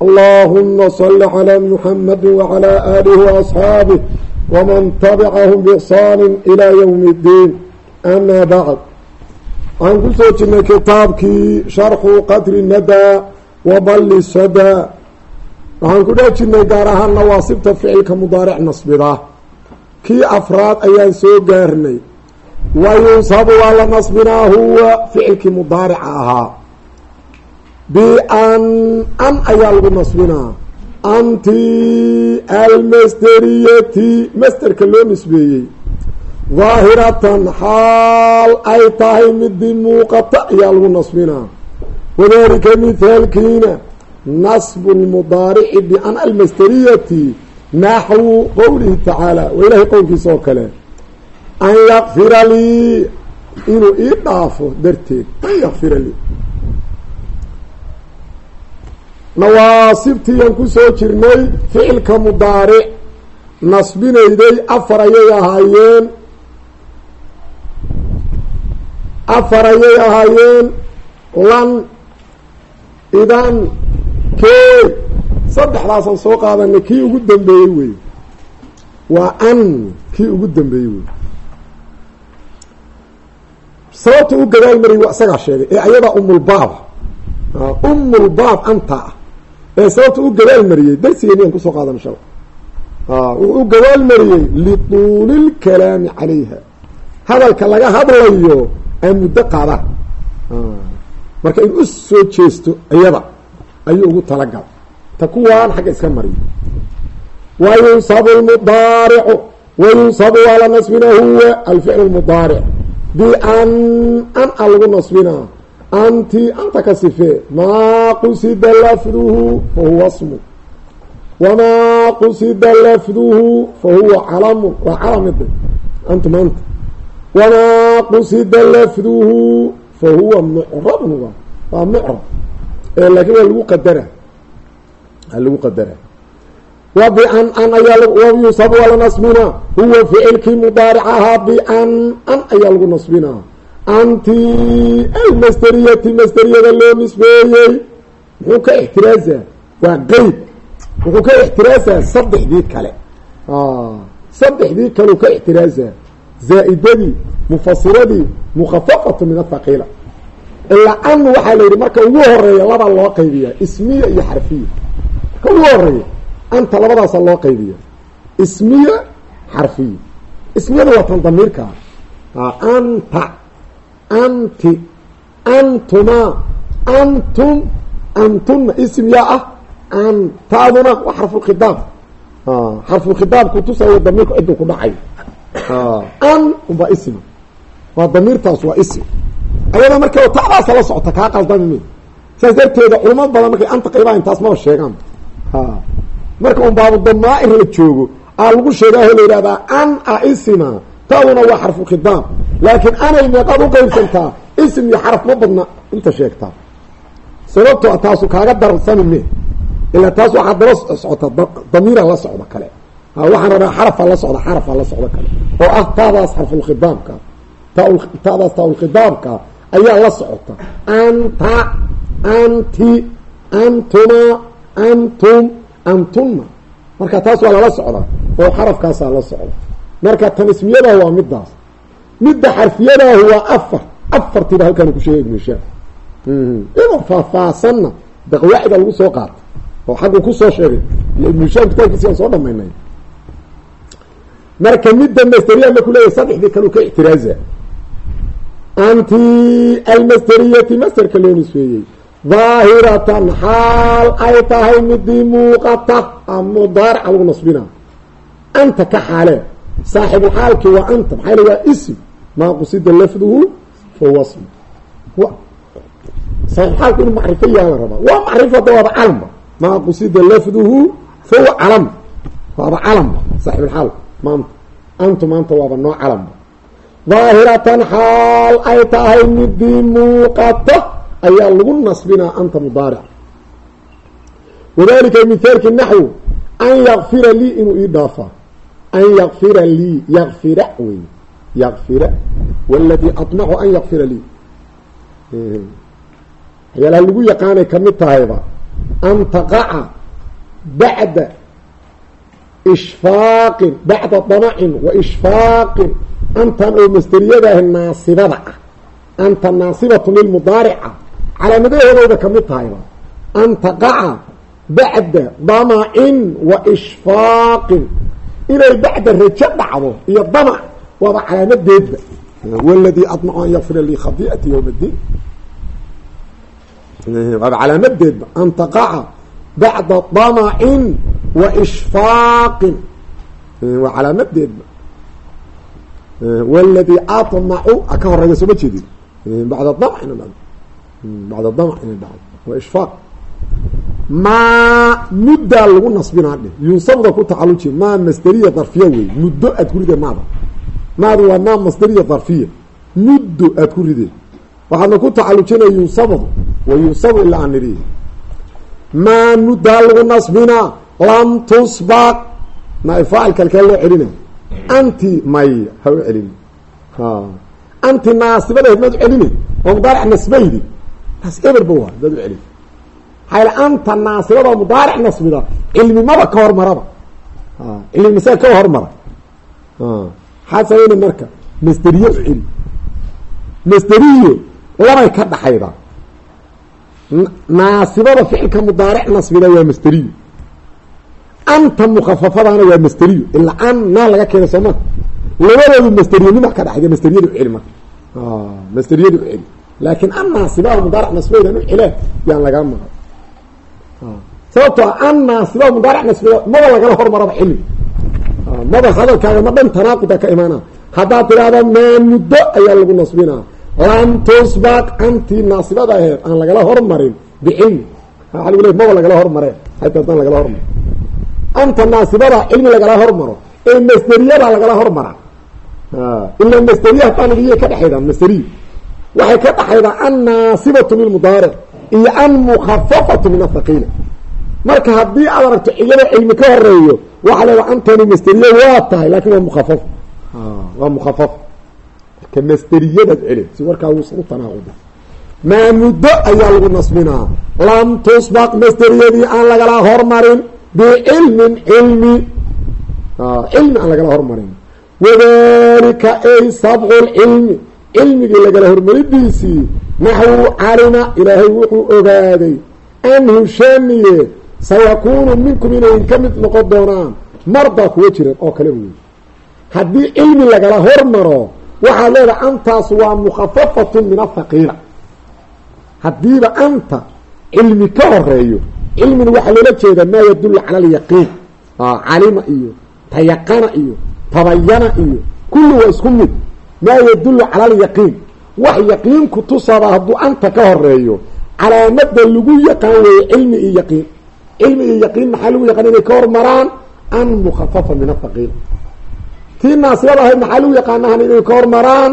allahuma salli calaa muxamadi wacalaa aalihi waasxaabih waman tabicahum biixsaani ilaa yowmi iddiin amaa bacd waxaan ku soo jirnay kitaabkii sharxu qadri nadaa wa balli sadaa waxaan ku dhex jirnay gaar ahaan nawaasibta ficilka mudaaric nasbidaa kii afraad ayaan soo gaarnay. Wayunsabu waa la nasbinaa huwa ficilkii mudaarica ahaa ban an ayaa lagu nasbinaa anti almasteriyati masterka loo nisbeeyey daahiratan xaal ay tahay midii muuqata ayaa lagu nasbinaa wadalika mithaalkiina nasbu lmudaarici ban almasteriyati naxwu qowlihi tacaala waa ilahay qowlkiisa oo kale. An yakfira lii inuu ii dhaafo darteed an yakfira lii ku soo jirnay ficilka mudaaric. Nasbinayday afar ayay ahaayeen. Afar ayay ahaayeen. Lan idan kee saddexdaasaan soo qaadanay kii ugu dambeeyey wey. Waa an kii ugu dambeeyey wey. Sababta u gadaal mariyay waa isagaa sheegay ee ayadaa umulbaaba umulbaab anta ah ee sababta u gadaal mariyey darsigeeniyan ku soo qaadan shala wuxuu u gadaal mariyey lituuli lkalaami calayha. Hadalka laga hadlayo aan muddo qaada marka in u soo jeesto iyada ayuu ugu talagal ta kuwaan xagga iska mariyo wa yunsabu lmudaaricu wa yunsabu waa la nasbina huwa alficl mudaaric bian an a lagu nasbinaa anti anta ka sifee maa qusida lafduhu fahuwa smu wamaa qusida lafduhu fahuwa calamun waa calamide anta wamaa qusida lafduhu fahuwa mucrabun waa mucrab laakiin waa lagu qadara waa lagu qadara wa bian an ayaa yusab waa la nasbinaa huwa ficilkii mudaaric ahaa bian an ayaa lagu nasbinaa anti almasteriyati masteriyada loo nisbeeyey. Muxuu ka ixtiraazaa waa qeyd wuxuu ka ixtiraazaa saddexdii kale. Saddexdii kaleu ka ixtiraazaa zaa'idadii mufasiradii mukhafafatu min athaqiila ilaa an waxaa la yidhi marka ugu horreeya labaa loo qaybiyaa ismiya iyo xarfiya. Marka ugu horreeya anta labadaasa loo qaybiya ismiya xarfiya. Ismiyada waa tan damiirkaa anta anti antuma antum antuna ism yaa ah antaaduna waa xarfulkhidaab xarfulkhidaabku tusayo damiirku ciduu ku dhacay. An unbaa ism waa damiirtaas waa ism ayada marka tadaasa la socota kaa qaldami me saas darteeda culamo badan markay anta qaybaha intaas maba sheegaan. Marka un baabu damaa'ir la joogo aa lagu sheegaaho la yidhahdaa an a isma taaduna waa xarfulkhidaab laakiin anay meeqaad u qaybsantaa ism iyo xaraf ma badna inta sheegtaa. Sababtoo taasu kaaga darsani me ilaa taas waxaa daba socota damiira la socda kale. Waxaan rabaa xarafaa la socda xarafaa la socda kale. Oo ah taadaas xarfulkhidaabka taadaas taaulkhidaabka ayaa la socota. Anta anti antuma antum antuna marka taas waa lala socda oo xarafkaasaa la socda. Marka tan ismiyadaah waa midaas midda xarfiyadaahu waa afar afartiiba halkaan ku sheegay ibnu hishaam iyadoo faahfaahsanna de qawaacida lagu soo qaatay oo xaggu ku soo sheegay iyo ibnu hishaam kitaabkiisi aan soo dhamaynay marka midda masteriya markuu leeyahy saddexdii kaleu ka ixtiraaza. Anti almasteriyati masterka loo nisfeeyey daahiratan xaal ay tahay midii muuqata mudaarica lagu nasbina anta ka xaalee saaxibulxaalki waa anta maxaa waa ism maa qusida lafduhu fahuwa sm saaxibxaalku inuu macrifo yaha la rabaa. Waa macrifo hadda waaba calamba maa qusida lafduhu fahuwa calam. Waaba calamba saaxibulxaal maanta antu maanta waaba noo calamba daahiratan xaal ay tahay midii muuqata ayaa lagu nasbinaa anta mudaaric. Wadalika mithaalki naxwu an yakfira lii inuu ii dhaafaa an yakfira lii yakfira wey yakfira wاladii aطmacu an yakfira lii waxyaalaha lagu yaqaanay ka mid tahayba an taqaca bacda ishfaaqin bacda damacin wa ishfaaqin antan oo masteriyadaah naasibada ah anta naasibatu lilmudaarica calaamadaheedooda ka mid tahayba an taqaca bacda damacin wa ishfaaqin inay bacda rajo dhacdo iyo damac waaba calaamadeedba wladii amacu an yakfira lii khadiati ywma اdiin waaba calaamadeedba an taqaca bacda damacin wa ishfaaqin waa calaamadeedba wladii amacu ka horeysa sooma jeedin bada dam bacda damac inay dhacdo wa ishfaaq maa muddaa lagu nasbinaa dheh yunsabda ku tacaluji maa masderiya darfiya wey muddo aad ku ridee maada. Maadu waa maa masderiya darfiya. Muddo aad ku ridee. Waxaadna ku tacalujinaya yunsabadu wa yunsabu ilaa aan nidhi. Maa muddaa lagu nasbinaa lam tusbaq naaifaacilka alkee loo celina? Anti may ha u celin. Anti naasibadeed maad u celine oo mudaaric nasbaydi. Taas eberba waa daad u celin hayl anta naasibada mudaaric nasbida cilmimaba ka hormaraba. Cilmi masaa ka hormara. Maxaa samayna marka masderiye u celi labay ka dhaxayda naasibada ficilka mudaaric nasbida waa masderiyo anta mukafafadana waa masderiyo ilaa an naa laga keenay sooma labadoodu masderiyanima ka dhaxayda masderiyada u celi marka masderiyada u celi. Laakiin an naasibada mudaaric nasbidan u cele yaan lagaa maqal sababtoo an naasibada mudaaric nasbida maba lagala hormaraba cilmi maba hadalkaaga ma dhan tanaaquda ka imaana haddaad tidhaahda maa muddo ayaa lagu nasbinaa. Lam tusbaq antii naasibada aheed aan lagala hormarin bicilmi waa lagu le maba lagala hormare. Adaan lagala hormaro anta naasibada cilmi lagala hormaro. Ee masderiyada lagala hormara. Ila masderiya nabiya ka dhexayda masderiy waxay ka dhaxaydaa an naasibatu lilmudaaric iyo an mukafafatu min athaqiila marka haddii aad aragto cilada cilmi ka horeeyo waxaa leedaa antani masderiye waa tahay laakiin waa mukafaf waa mukafaf marka masderiyadaad celi si warkaa uusan u tanaaquda maa muddo ayaa lagu nasbinaa. Lam tusbaq masderiyadii aan lagala hormarin bicilmin cilmi. Cilmi aan lagala hormarin. Wadalika ay sabqu lcilmi cilmigii lagala hormaridiisii naxwu calima ilaahay wuxuu ogaaday anhu shaniye sayakuunu minkum inay ka mid noqon doonaan mardaa kuwa jiran oo kale wey haddii cilmi lagala hormaro waxaad leedahay antaas waa mukhafafatun min athaqiila haddiiba anta cilmi ka horeeyo cilmina waxaa loola jeedaa maa yadullu cala alyaqiin calima iyo tayaqana iyo tabayana iyo kulli waa isku mid maa yadullu cala alyaqiin wax yaqiinku tusaaba hadduu anta ka horeeyo calaamada lagu yaqaan weeye cilmi iyo yaqiin. Cilmi iyo yaqiin maxaa lagu yaqaan inay ka hormaraan? An mukhafafa min athaqiil tii naasibada ahayd maxaa lagu yaqaanahan inay ka hormaraan?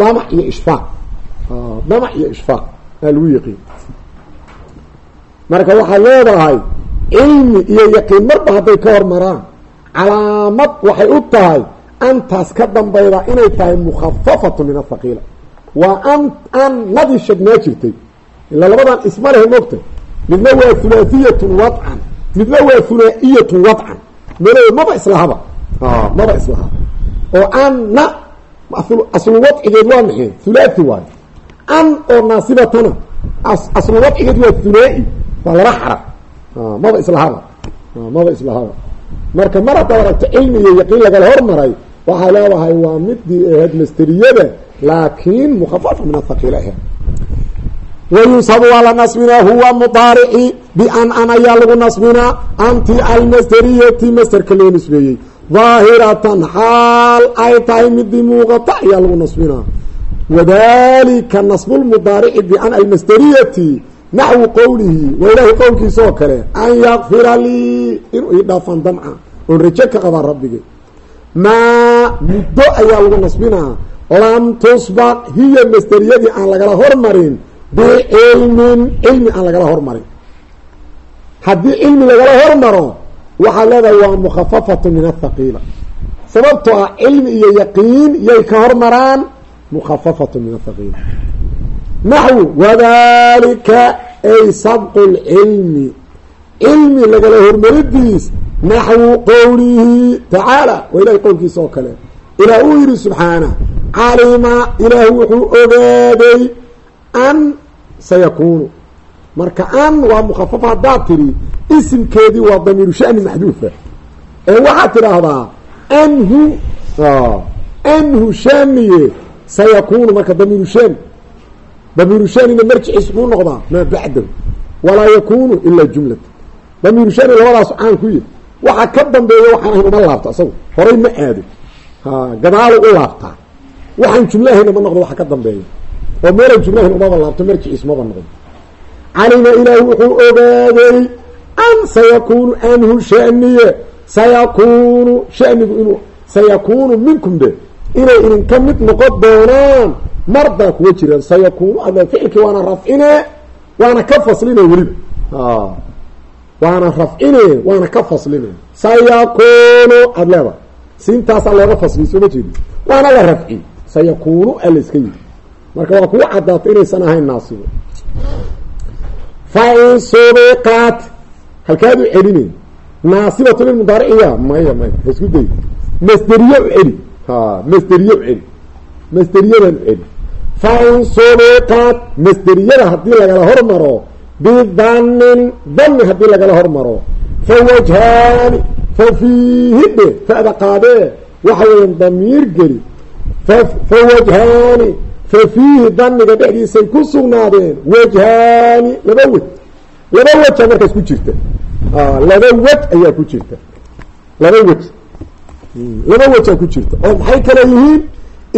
Damac iyo ishfaaq. Damac iyo ishfaaq aa lagu yaqiin. Marka waxaad leedahay cilmi iyo yaqiin marba hadday ka hormaraan calaamad waxay u tahay antaas ka dambayda inay tahay mukhafafatu min athaqiila waa an an nadii shagnaa jirtay. Ila labadan isma lehe mogta midna waa hulaahiyatun wadcan midna waa hulaa-iyatun wadcan melo maba islahaba maba islaha oo anna aslu wadcigeed waa maxay? Hulaathi waayo an oo naasibatana aslu wadcigeed waa hulaa-i waa laba xarab maba islahaba maba islahaba marka mar haddaad aragto cilmi iyo yaqiin lagala hormaray waxaa leedahay waa midii ahayd masteriyada laakiin mukhafafa min athaqiila aheed wayunsabu waa la nasbinaa huwa mudaarici bian an ayaa lagu nasbinaa anti almasteriyati masterka loo nisbeeyey daahiratan xaal ay tahay midii muuqata ayaa lagu nasbinaa wadalika nasbulmudaarici bian almasteriyati naxwu qowlihi waa ilaahay qowlkiisa oo kale an yakfira lii inuu rajo ka qabaa rabbigay maa muddo ayaa lagu nasbinaa. Lam tusbaq hiya masderiyadii aan lagala hormarin. Bicilmin cilmi aan lagala hormarin. Haddii cilmi lagala hormaro waxaad leedahay waa mukhafafatu min athaqiila sababtoo ah cilmi iyo yaqiin yay ka hormaraan mukhafafatu min athaqiila naxwu wadalika ay sabqu lcilmi cilmi lagala hormaridiis naxwu qowlihi tacaala waa ilahay qowlkiisa oo kale ilaah uu yihi subxaana calima ilaahu wuxuu ogaaday an sayakuunu marka an waa mukhafafa haddaad tidhi isimkeedii waa damiiru shani maxduufa ee waxaad tidhaahdaa anhu anhu shaniye sayakuunu marka damiiru shani damiiru shanina marjiciis muxuu noqdaa maa bacdahu walaa yakunu ilaa jumlata damiiru shani labadaas caan ku yihi waxa ka dambeeya waxaan ahayn uma laabto asagu. Horay ma aado gadaalu u laabtaa waxaan jumlo ahayna ma noqdo waxa ka dambeeya. Oo meelan jumlo ahayn umaba laabto marjiciis maba noqdo calima ilaahi wuxuu ogaaday an sayakunu anhu shaniye sayakunu shanigu inuu sayakunu minkum de inay idinka mid noqon doonaan mar baa kuwa jiraan. Sayakunu ada ficilkii waana rafcine waana ka fasline weliba waana rafcine waana ka fasline sayakunu aada leeda siintaasaa looga soo ma jeedi waana la rafci. Sayakunu a la iska yiri marka waa kugu cadaato inaysan ahayn naasibo fa in subiqat halkaad u celinay naasibatu lilmudaariciya maya maya. Isku day masderiye u celi ha masderiye u celi masderiyadan u celi fa in masderiyada haddii lagala hormaro bidannin danni haddii lagala hormaro fa wajhaani fa fiihi dhe fa'da qaadee waxa weeyaan damiir geli fa wajhaani fa fiihi daniga dhexdiisay ku sugnaadeen wajhaani laba wej laba wejaa markaas ku jirta laba wej ayaa ku jirta laba wej laba wejaa ku jirta oo maxay kale yihiin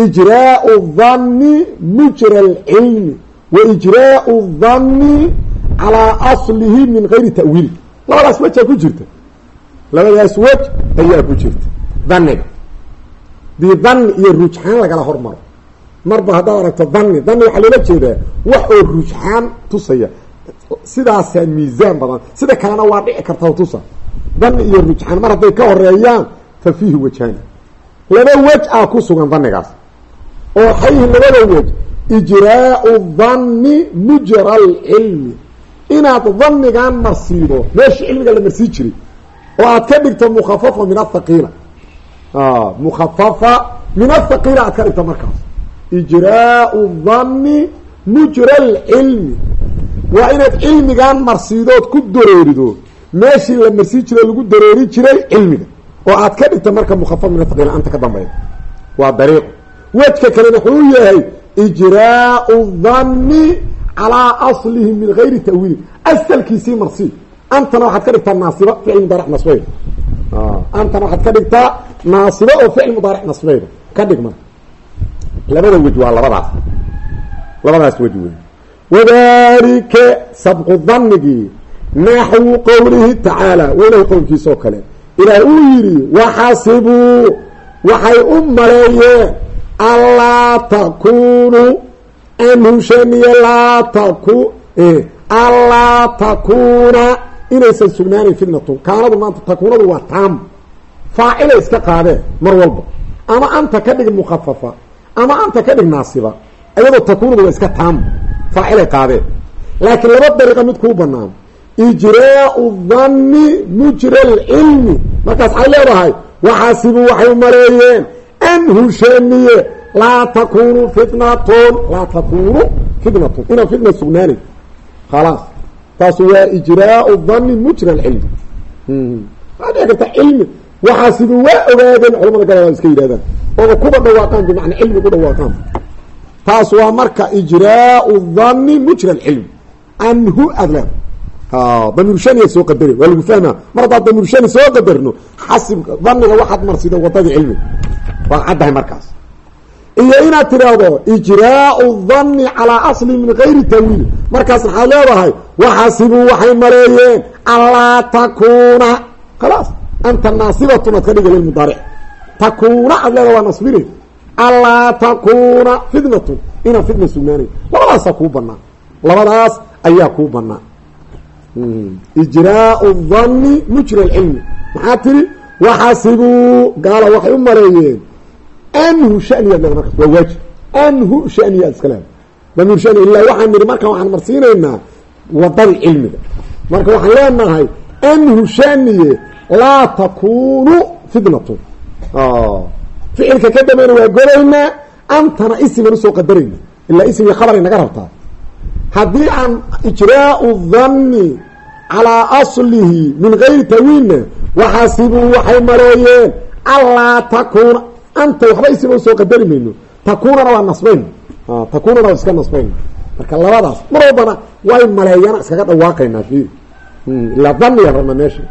ijraau danni mujra alcilmi wa ijraau calaa aslihi min gayri ta'wiili labadaas wejaa ku jirta labadaas wej ayaa ku jirta daniga dii danni iyo rujxaan lagala hormaro marba haddaad aragto danni danni waxaa loola jeedaa wax oo rujxaan tusaya sidaasaa miisaan badan sida kalena waa dhici karta tusa danni iyo rujxaan mar hadday ka horeeyaan fa fiihi wajhaani laba wej aa ku sugan dannigaas oo xayhi labada wej ijraau danni mujra alcilmi inaad dannigan marsiido meeshii cilmiga la marsii jiray. Oo aad ka dhigto mukhafafa min athaqiila mukhafafa min athaqiila aad ka dhigto markaas. Ijraau danni mujra alcilmi waa inaad cilmigan marsiidood ku daroorido meeshii la marsii jiro lagu daroori jiray cilmiga. Oo aad ka dhigto marka mukhafafa min athaqiila anta ka dambeya waa dariiqo wejka kalena wuxuu yahay ijraau danni calaa aslihi min gayri ta'wiil. Asalkiisii marsii antana waxaad ka dhigtaa naasiba ficil mudaaric nasbeyda antana waxaad ka dhigtaa naasiba oo ficil mudaaric nasbeyda ka dhig marka labada wej waa labadaas. Labadaas wej wey wadalika sabqu danigii naxwu qowlihi tacaala waa ilahay qowlkiisa oo kale. Ilaah uu yidhi waxasibuu waxay u maleeyeen allaa takunuu anhushaniya laa taku allaa takuuna inaysan sugnaanayn fitnatun. Kaanadu maanta takuunadu waa taam. Faacilay iska qaadeen mar walba. Ama anta ka dhig mukhafafa ama anta ka dhig naasiba ayadoo takuunadu waa iska taam. Faacilay qaadeen laakiin laba dariiqa mid kuu banaan ijraau danni mujra alcilmi markaas waxay leedahay waxaasibuu waxay maleeyeen anhushaniye laa takunu fitnatun laa takunu fitnatun inaan fitna sugnaanayn khalaas taasu waa ijraau danni mujra alcilmi waxaa dhici karta cilmi waxaasibu waa ogaadeen culamada gala iska yidhahdaan ooba kuba dhawaaqaan bimacnaa cilmi ku dhawaaqaan taas waa marka ijraau danni mujra alcilmi anhu leeda damiirshaniya soo qadare waa lagu fahmaa mar haddaad damiirshani soo qadarno xasibka daniga waxaad marsida wadadii cilmiga waa caddahay markaas iyo inaad tidhaahdo ijraau danni calaa asli min gayri tawiili markaas waxaad leedahay waxaasibuu waxay maleeyeen allaa takuuna. Khalaas anta naasibatun aad ka dhiga lilmudaaric takuuna aad leeda waa nasbini allaa takuuna fitnatun inaan fitna sugnaanayn labadaasaa kuu banaan labadaas ayaa kuu banaan ijraau danni mujra alcilmi maxaa tiri waxasibuu gaala waxay u maleeyeen anhu shaniyaad leeda markaas waa waajib anhu shaniyaad iska leeda damiir shani ilaa waxaan nidhi markaan waxaan marsiinaynaa wadadii cilmiga marka waxaan leenahay anhu shaniye laa takunu fitnatun ficilka ka dambayna waa godaynaa antana isiman u soo qadarayna ilaa ismii khabaray naga rabtaa haddii aan ijraau danni calaa aslihi min gayri tawiinna waxaasibuu waxay maleeyeen allaa takuuna anta waxba isima u soo qadari mayno. Takuunana waa nasbayn. Takuunana waa iska nasbayn. Marka labadaas mar walbana way maleeyana iskaga dhawaaqaynaa fiiri ilaa dhaniyaan rabna meesha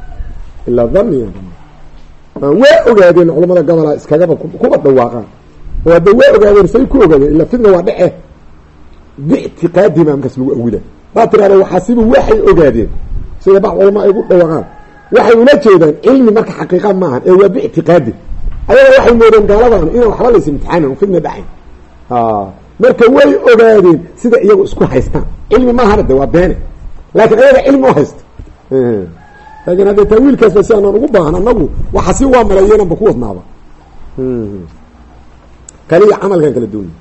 ilaa dhaniyaan rabna waa ogaadeen culamada gobola iskagaba kuba dhawaaqaan. Oo hadda waa ogaadeen say ku ogaadeen ilaa fitna waa dhece biictiqaadihima markaas lagu awila baa tirahda waxaasibu waxay ogaadeen. Sida bacd culama ay ugu dhawaaqaan. Waxay ula jeedaan cilmi marka xaqiiqa maahan ee waa biictiqaadi ayaga waxay moodeen gaaladan inaan waxba lays imtixaanin fitna dhacayn marka way ogaadeen sida iyagu isku haystaan. Cilmi maahana de waa beene laakiin ayaga cilmi u haysta laakiin hadda taawiilkaasba si aanaan ugu baahan anagu waxa si waa maleeyeenanba ku wadnaaba. Kaliya camalkan kala duunya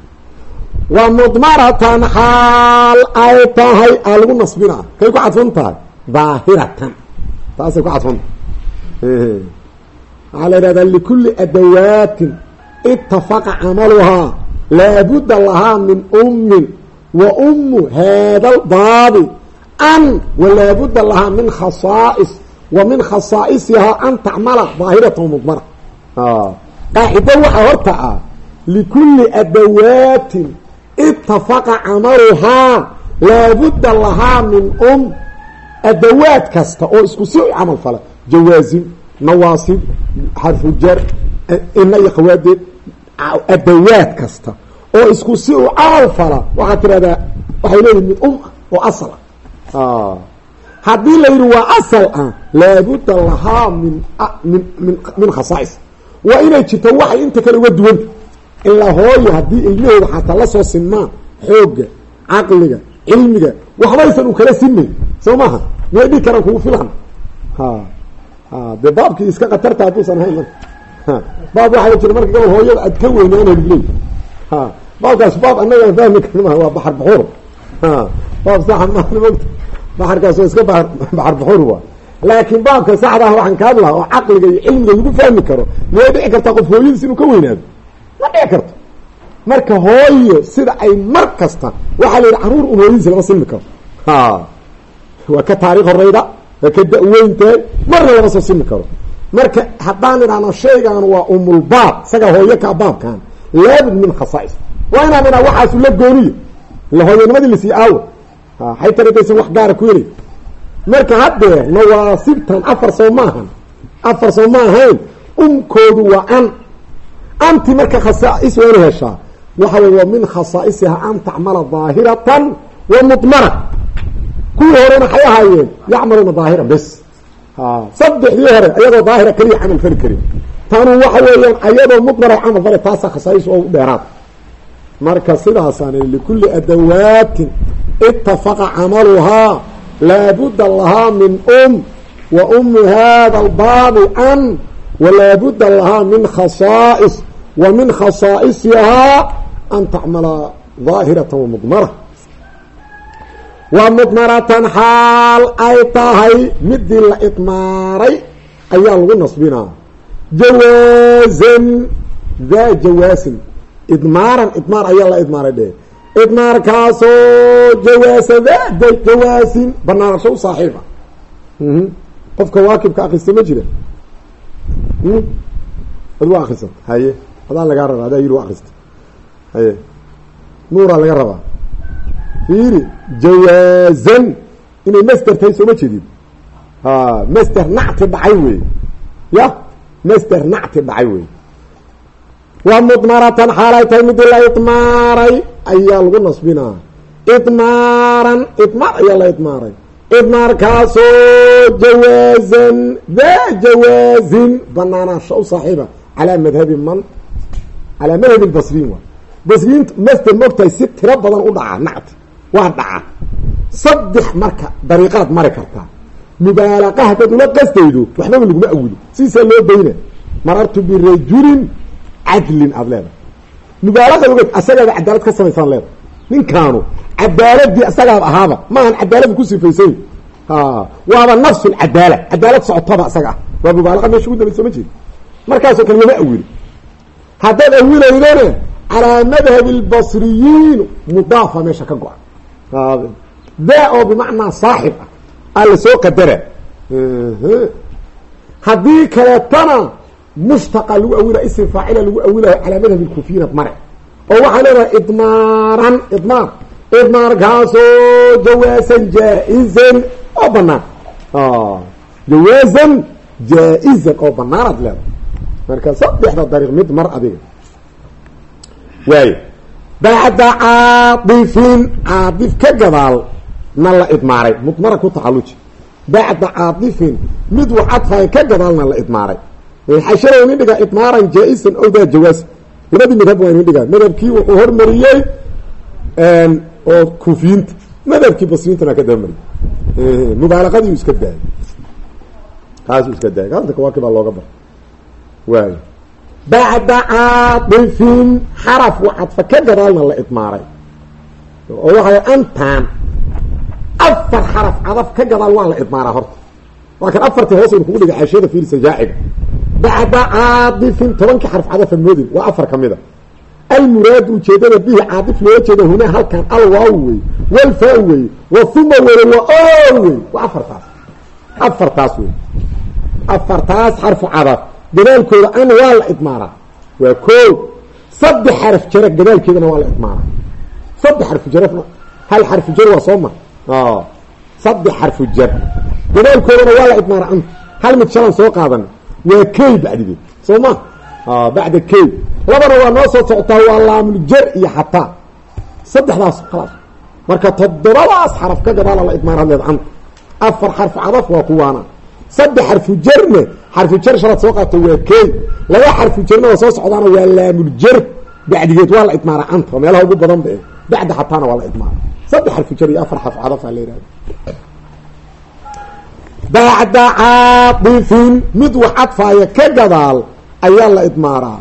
wa mudmaratan xaal ay tahay aa lagu nasbinaa kay ku cadfan tahay? Daahiratan taasay ku cadfan. Tahay waxaa la yidhahdaa likulli adawaatin itafaqa camaluhaa. Laabudda lahaa min ummin wa ummu haada lbaabi an walaabudda lahaa min khasaa'is wa min khasaa'isihaa an tacmala daahiratan mudmara. Qaacido waxaa horta ah likulli adawaatin itafaqa camaluhaa. Laabudda lahaa min um adawaad kasta oo isku si camal fala jawaasim nawaasib xarfujar ina iyo khawaadeed adawaad kasta oo isku si u camal fala waxaad tirahdaa waxay leeyihiin mid um ah oo asal ah. Haddii la yidhi waa asal ah laabudda lahaa min min min min khasaa'is. Waa inay jirto waxay inta kale uga duwanta ilaa hooyo haddii ilmahooda xataa la soo sinmaan xoogga caqliga cilmiga waxbaysan u kala sinmayn soo maaha miyay dhigi karaan kugu filan dee baabkii iska katarta hadduusan ahayn marka. Baab waxaa jira marka gabal hooyada aad ka weynaana ley ha baabkaas baab annagaan fahmi karna maha waa baxar baxuur ha baab saxa maana mogta baxarkaas waa iska baar baxar baxuur waa. Laakiin baabka saxda ah waxaan ka hadlaha oo caqliga iyo cilmiga lagu fahmi karo miyay dhici kartaa qof hooyadiis inuu ka weynaado. Ma dhici karto. Marka hooyo sida ay mar kasta waxaa la yidhi carruur un hooyadiis lama silmi karo. Waa ka taariikh horeyda waa ka da-weyn marna lama soo silmi karo. Marka haddaan idhaahno shaygan waa umulbaab isagaa hooyo kaa baabkan laabud min khasaa'is. Waa inaan idhaa waxaasu la gooniyo. Ila hooyanimadii la sii aawo. Haytaradaysan wax gaara ku helay marka haddeer nawaasibtan afar soo maahan afar soo ma ahayn umkoodu waa an. Anti marka khasaa'is waa ina heshaa. Waxa wey waa min khasaa'isiha an tacmala daahiratan wa mudmara kuwii horena waxay ahaayeen yacmaluna daahira bes. Saddexdii hore ayadoo daahira keliya camal fali karin. Tanu waxa weeyaan ayadoo mudmara camal fali taasaa khasaa'is oo dheeraad. Marka sidaasaan likulli adawaatin itafaqa camaluhaa laabudda lahaa min um wa umu hada albaabi an walaabudda lahaa min khasaa'is wa min khasaa'isihaa an tacmala daahirata wa mudmara wa mudmaratan xaal ay tahay. Midii la idmaaray ayaa lagu nasbinaa. Jawaazan daa jawaasin. Idmaaran idmaar ayaa la idmaaray dhe idmaarkaasoo jawaasa daada jawaasin. Banaanasho u saaxiiba. Qofka waakibka akrista ma jira. Ad wa akrisat haye. Adaa lagaa rabaa adaa yiri wa haye. Nuuraa laga rabaa fiiri jawaazan inay master tahay sooma jeedid a master nacti dhacay wey. Ya master nacti dhacay wey. Waa mudmaratan xaalay tahay midii la idmaaray ayaa lagu nasbinaa idmaaran idmaar ayaa la idmaaray. Idmaarkaasoo jawaazan daa jawaazin banaanaansho u saaxiiba calaa madhabi man calaa madhabi lbasriyin waay basriyiinta masder mogtahay si tiro badan u dhacaa nacti waa dhaca saddex marka dariiqaad mari kartaa mubaalaqa haddaad ula qastaydo waxbaba laguma awilo siisaa loo dayna marartu birajulin cadlin aada leedahay. Mubaalaqa ogeed asagaaba cadaalad ka samaysaan leedahay ninkaanu cadaaladii asagaaba ahaaba maahan cadaalada ku sifaysay. Waaba nafsu lcadaala cadaalad socotada asaga ah. Waa mubaalaqa meesha ugu dambaysa ma jeedi markaasoo kale lama awilo haddaad awilaydana calaa madhabi lbasriyiin mudaafa meesha ka go-a daa oo bimacnaa saaxib ah. Aa la soo qadara haddii kaleetana mushtaqa lagu awilaya isim faacila lagu awilayo calaa madhabi lkufiyiina mare. Oo waxaa leedahay idmaaran idmaar. Idmaarkaasoo jawaasan jaa-izan oo banaan jawaazan jaa-izan oo banaanaad leedahay. Marka saddexda dariiq mid mar adiga. Waayo bacda caaifin caaif ka gadaal na la idmaaray mudmara ku taxaluji bacda caaifin mid uu cadfaya ka gadaalna la idmaaray xashara inin dhigaa idmaaran jaa-isan ow daa jawaaz labadii madhab waa inin dhigaa madhabkii wuxuu hormariyey oo kuufiyiinta madhabkii basriintana ka dabamariyey mubaalaqadii iska daayay kaasuu iska daayay kaasna kawaaki baa looga bara waayo bacda caaifin xaraf uu cadfa ka gadaalna la idmaaray oo waxay antaan afar xaraf cadaf ka gadaal waa la idmaaraa horta waa kan afartii hoos aynu kugu dhiga xaashiyada fiirisa jaaciga bacda caadifin tobankii xarf cadafa moodin waa afar ka mid a almuraadu ujeedada bihi caadif loola jeeda hunaa halkan alwaaw wey walfaa wey wa uma wele wa o wey waa afartaas afartaas wey afartaas xarfu cadaf gadaalkooda an waa la idmaaraa? Waa ko saddex xaraf jara gadaalkeedana waa la idmaaraa. Saddex xarfu jarafna hal xarfu jar waa soo mar. Saddex xarfu jar. Gadaalkoodana waa la idmaara anta hal mid shalan soo qaadan. Waa key bacdigeed soo ma? Bacda key labana waa noo soo socotaa waa laamuljar iyo xataa. Saddexdaas khalaas marka toddobadaas xaraf ka gadaala la idmaara leed anta afar xarfu cadaf waa kuwaana saddex xarfu jarne xarfu jar shalaad soo qaato waa key laba xarfu jarna waa soo socdaana waa laamuljar bacdigeed waa la idmaara anta meelaha ugu badan ba bacda xataana waa la idmaara saddex xarfu jar iyo afar xarfu cadaf aa la yihahda bacda caaifin mid wax cadfaaya ka gadaal ayaa la idmaaraa.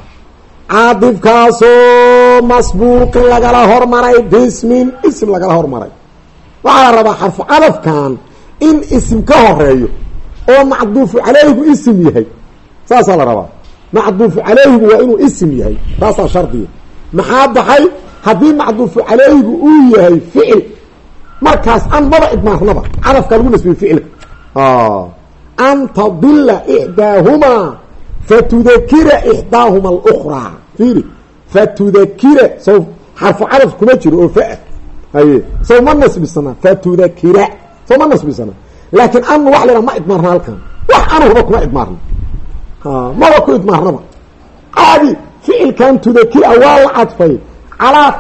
Caadifkaasoo masbuuqin lagala hormaray bismin isim lagala hormaray. Waxaa la rabaa xarfu cadafkan in isim ka horeeyo oo macduufu calayhigu isim yahay. Saasaa la rabaa. Macduufu calayhigu waa inuu isim yahay. Taasaa shardiya maxaa baxay? Haddii macduufu calayhigu uu yahay ficil markaas an maba idmaarnaba cadafkaa lagu nasbiye ficilka. An tadila ixdaahumaa fatudakira ixdaahuma alukraa fiiri. Fatudakira sow xarfu cadaf kuma jiro oo fa haye. Sow ma nasbisana. Fatudakira. Sow ma nasbisana laakiin an wax la ma idmaarna halkan. Wax anuhuba kuma idmaarna maba ku idmaarnaba caadi ficilkan tudakira waa la cadfay. Calaa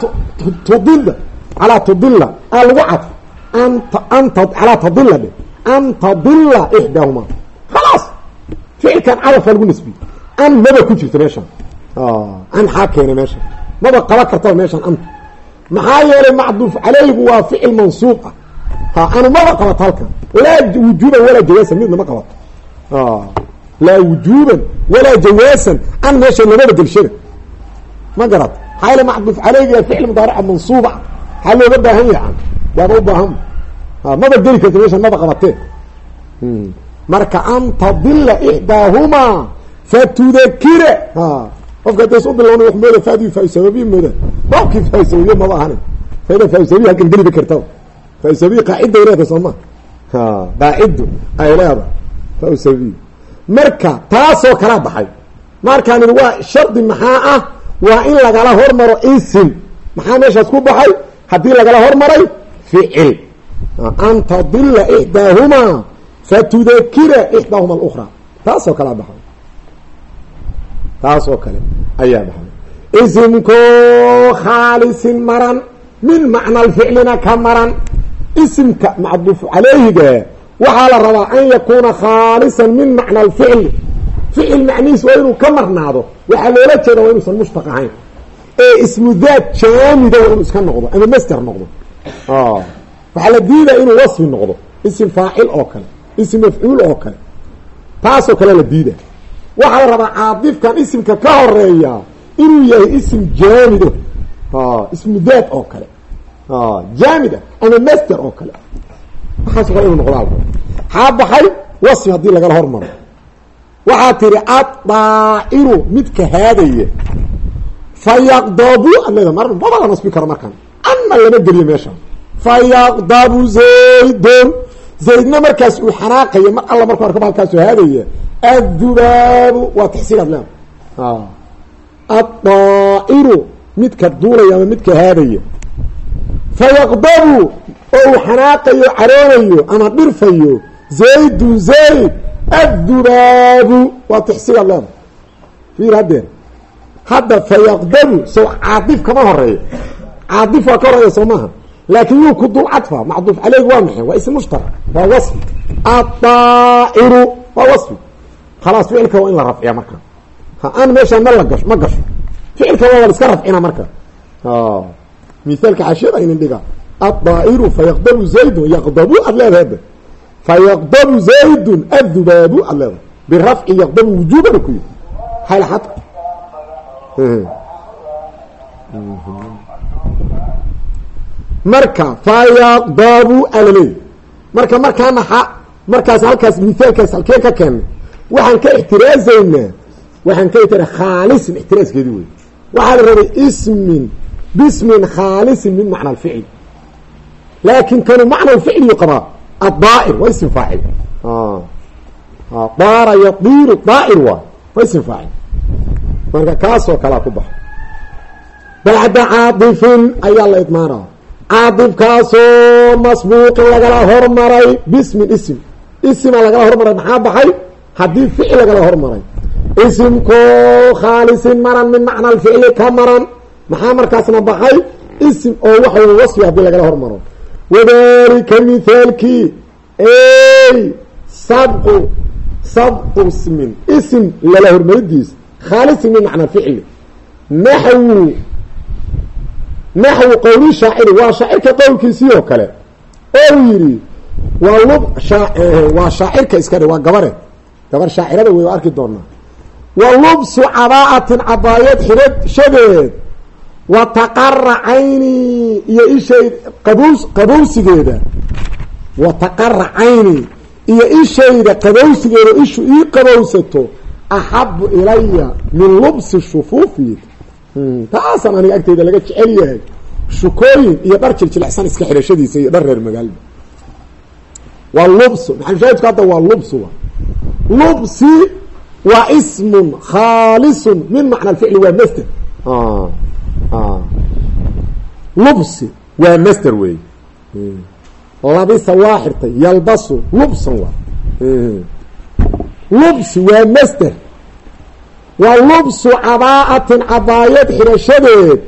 tudila calaa tudila aa lagu cadfay anta calaa tadila dhe an tadila ixdaahuma khalaas ficilkan cadafaa lagu nasbiye an maba ku jirto meeshan. An xaa keena meeshan? Maba qaba kartaba meeshan anta maxaa yeelay macduuf calayhigu waa ficil mansuub ah ha anu maba qabato halkan laa wujuuban walaa jawaasan midna ma qabato laa wujuuban walaa jawaasan an meesha lamaba gelshada ma garat maxaa macduuf calayhiga ficil mudaarica mansuuba maxaa looga baahan yahay waaba u baahan maba geli karta meeshan maba qabatee marka an tadila ixdaahumaa fatudakira qofka hadas u bilowna w mooda fadi fasababiy mooda baabkii fasababiye maba ahane fada fasababiy halkan geliba kartaba fasababiy qaaciday leedahay sooma qaacido ay leedahay fasababiy marka taasoo kala baxay markaan idhi waa shardi maxaa ah waa in lagala hormaro isim maxaa meeshaas ku baxay haddii lagala hormaray ficil an tadila ixdaahumaa fatudakira ixdaahuma alukra taasoo kalea baxay taasoo kale ayaa baxay isimkoo khaalisin maran min macna alficlina ka maran isimka macduufu calayhiga waxaa la rabaa an yakuuna khaalisan min macna alficli ficil macnihiis waa inuu ka marnaado. Waxaa loola jeeda waa inuusan mushtaq ahayn. Ee ismu daad jaamida inuu iska noqdo ama master noqdo. Waxaa la diidaa inuu wasfi noqdo. Isim faacil oo kale isim mafcuul oo kale. Taasoo kale la diida waxaa la rabaa caadifkan isimka ka horreeya inuu yahay isim jaamido. Ismu daad oo kale jaamid ah ama master oo kale waxaaso kale inuu noqdaa xaa baxay wasfi haddii lagala hormaro waxaa tihi addaa'iru midka haadaya fayaqdabu ad mar maba la nasbi karo markaan anna lama geliyo meesha fayaqdabu zaydun zaydna markaas uu xanaaqayo mar alla markuu arko halkaasu haadaya addubaabu waa taxsiil ad leeda addaa'iru midka duulaya ama midka haadaya fayaqdabu oo uu xanaaqayo caroonayo ama dhirfayo zaydun zayd addubaabu waa taxsiil ad leeda fiir haddeer hadda fayaqdabu sow caadif kama horeeyo caadif waa ka horreeya soo maaha laakiin yuu ku dul cadfa macduuf caleyg waa maxay waa ism mushtara waa wasfi addaa'iru waa wasfi khalaas ficilka waa in la rafciya marka ha aan meeshaan ma la gasho ma gasho ficilka waa la iska rafcina marka mithaalka xashiyada inin dhiga. Addaa'iru fayaqdabu zaydun yaqdabu ad leedahay hadda fayaqdabu zaydun addubaabu ad leedahay. Birafci yaqdabu wujuubana ku yiri. Halxad marka fayaqdabu alaleey marka markaa naxa markaas halkaas mithaalkaas halkeen ka keennay waxaan ka ixtiraazaynaa waxaan ka ixtira khaalisin ixtiraaskeedii wey waxaa la rabay ismin bismin khaalisin min macna alficli laakin kanu macna alficliyu qabaa addaa'ir waa ism faacil. Daara yadiiru daa'ir waay waa ism faacil. Marka kaasoo kalaa ku baxa bacda caadifin ayaa la idmaanaa. Caadifkaasoo masbuuqin lagala hormaray bismin ism isma lagala hormaray maxaa baxay? Haddii ficil lagala hormaray. Isimkoo khaalisin maran min macna alficli ka maran maxaa markaasna baxay? Ism oo waxa wey wasfi haddii lagala hormaro. Wadalika mithaalkii ey sabqu sabqu ismin. Ism lala hormaridiis. Khaalisin min macna ficli. Naxwu. Naxwu qowli shaaciri. Waa shaacirka qowlkiisii oo kale. Oo uu yidhi waa lub waa shaacirka iska dhe waa gabare gabar shaacirada wey arki doonaa. Wa lubsu cabaa'atin cabaayad xidhashadeed wa taqara cayni iyo ishay qabows qabowsigeeda wa taqara cayni iyo ishayda qabowsigeeda ishu ii qabowsato axabu ilaya min lubsi shufuufi. Taasaan aniga agteyda laga jecel yahay shukooyin iyo dhar jiljilicsan iska xidhashadiisa iyo dhar reer magaalada waa lubsu maxalushaahidku hadda waa lubsu lubsi waa ismun khaalisun min macna alficli waa master lubsi waa master wey labisa waa xirtay yalbasu lubsan waa. Lubsi waa master. Wa lubsu cabaa'atin cabaayad xidhashadeed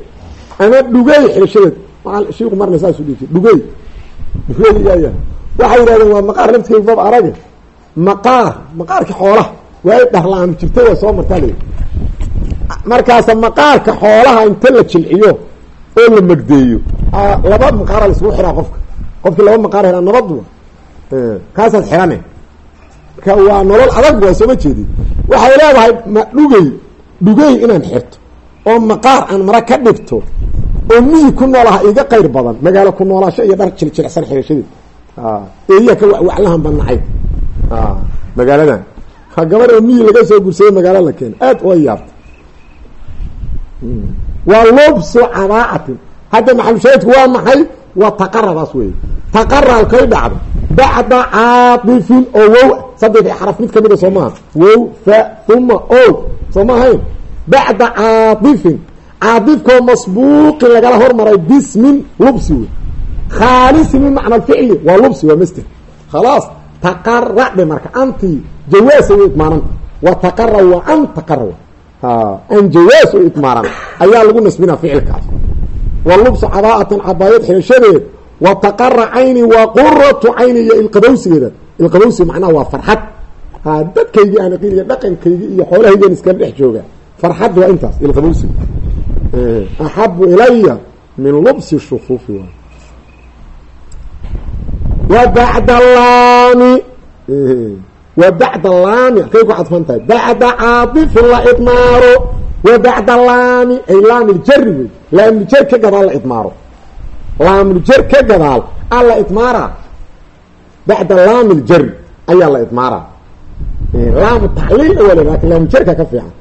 ama dhugey xidhashadeed shiiku marna saasu dhii dhugey dhugeyaya waxay yidhahdeen waa maqaar laftigeed bab arage. Maqaar maqaarka xoolaha. Waay dharla-aan jirtay waa soo martaa le markaasa maqaarka xoolaha inta la jilciyo oo la magdeeyo. Laba maqaara laisugu xiraa qofka. Qofkii laba maqaar helaa nabadwa kaasaad xirane. Marka waa nolol adag waa sooma jeedin. Waxay leedahay ma dhugey dhugey inaan xirto oo maqaar aan mara ka dhigto oo miyi ku noolaha iga qayr badan magaalo ku noolaasho iyo dhar jiljilcsan xirashadeed eeyaa ka waclahan banacay magaaladan. Ha gabar oo miyi laga soo gursaday magaalo la keeno aad uga yaabta waa lubsu cabaacatin. Hadda maxalushaahidku waa maxay? Waa taqaradaas wey taqara halkay dhacdo. Bacda caatifin oo wow. Saddexdii xaraf mid kamida soo maaha wow fa uma o soo ma ahayn? Bacda caatifin caatifkoo masbuuqin lagala hormaray bismin lubsi wey khaalisi min macna alficli waa lubsi waa master khalaas taqara dhe marka. Anti jawaasa wa taqara waa an taqara an jawaas u idmaaran ayaa lagu nasbinaa ficilkaas wa lubsu cabaa'atin cabaayad xirashadeed wa taqara cayni waa quratu cayni iyo ilqabowsigeeda ilqabowsi macnaha waa farxad dadkaygii aan aqin iyo dhaqankaygii iyo xoolahaygan iskala dhex jooga farxad waa intaas ilqabowsi axabu ilaya min lubsi shufuufi wa laami wa bacda laami halkay ku cadfan tahay bacda caatifin la idmaaro. Wa bacda laami ay laamiljari wey. Laamuljar ka gadaal la idmaaro. Laamuljar ka gadaal aa la idmaara. Bacda laamiljari ayaa la idmaara. Laamu tacliil awal laakiin laamuljarka ka fiican.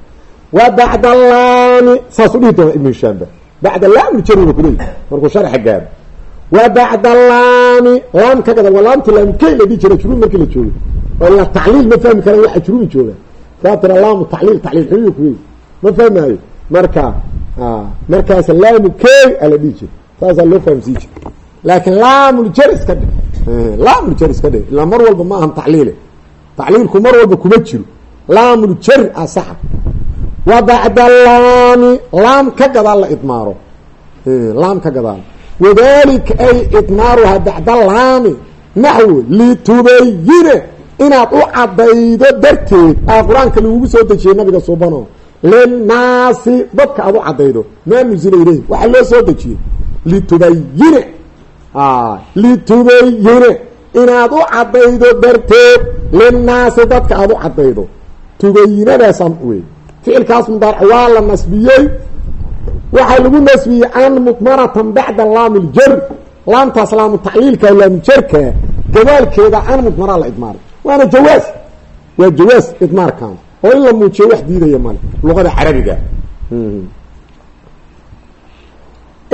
Wa bacda laami saasuu dhihi doona ibnu hishaamba bacda laamiljari ba kuleeyi markuu sharxa gaaro. Wa bacda laami laam ka gadal waa laamti laamukey la jira juruum markii la joogo oo la tacliil ma fahmi karan waxa juruumi jooga. Saa tira laamu tacliil tacliil xuliyu kuwey ma fahmaayo? Marka markaas laamukey ala dhihi jira saasaa loo fahamsii jira laakiin laamuljar iska dhe laamuljar iska dhe ilaa mar walba ma ahan tacliile. Tacliilku mar walba kuma jiro. Laamuljar a saxa wa bacda laami laam ka gadaal la idmaaro. Laam ka gadaal. Wadalika ay idmaaruhaa bacda laami naxwo litubayine inaad u cadaydo darteed aa qur'aanka lagugu soo dejiyey nabiga subano linnaasi dadka aad u cadaydo. Maa ilayhi? Waxaa loo soo dejiyey litubayine litubayine inaad u cadaydo darteed linnaasi dadka aad u cadaydo. Tubayinadaasaan wey ficilkaas mudaaric waa la nasbiyey. Waxaa lagu nasbiyey an mudmaratan bacda laami ljar laamtaas laamu tacliilka laamuljarka gadaalkeeda an mudmaraa la idmaaray waana jawaas. Waa jawaas idmaarkan oo in la muujiyo wax diidaya male luqada carabiga.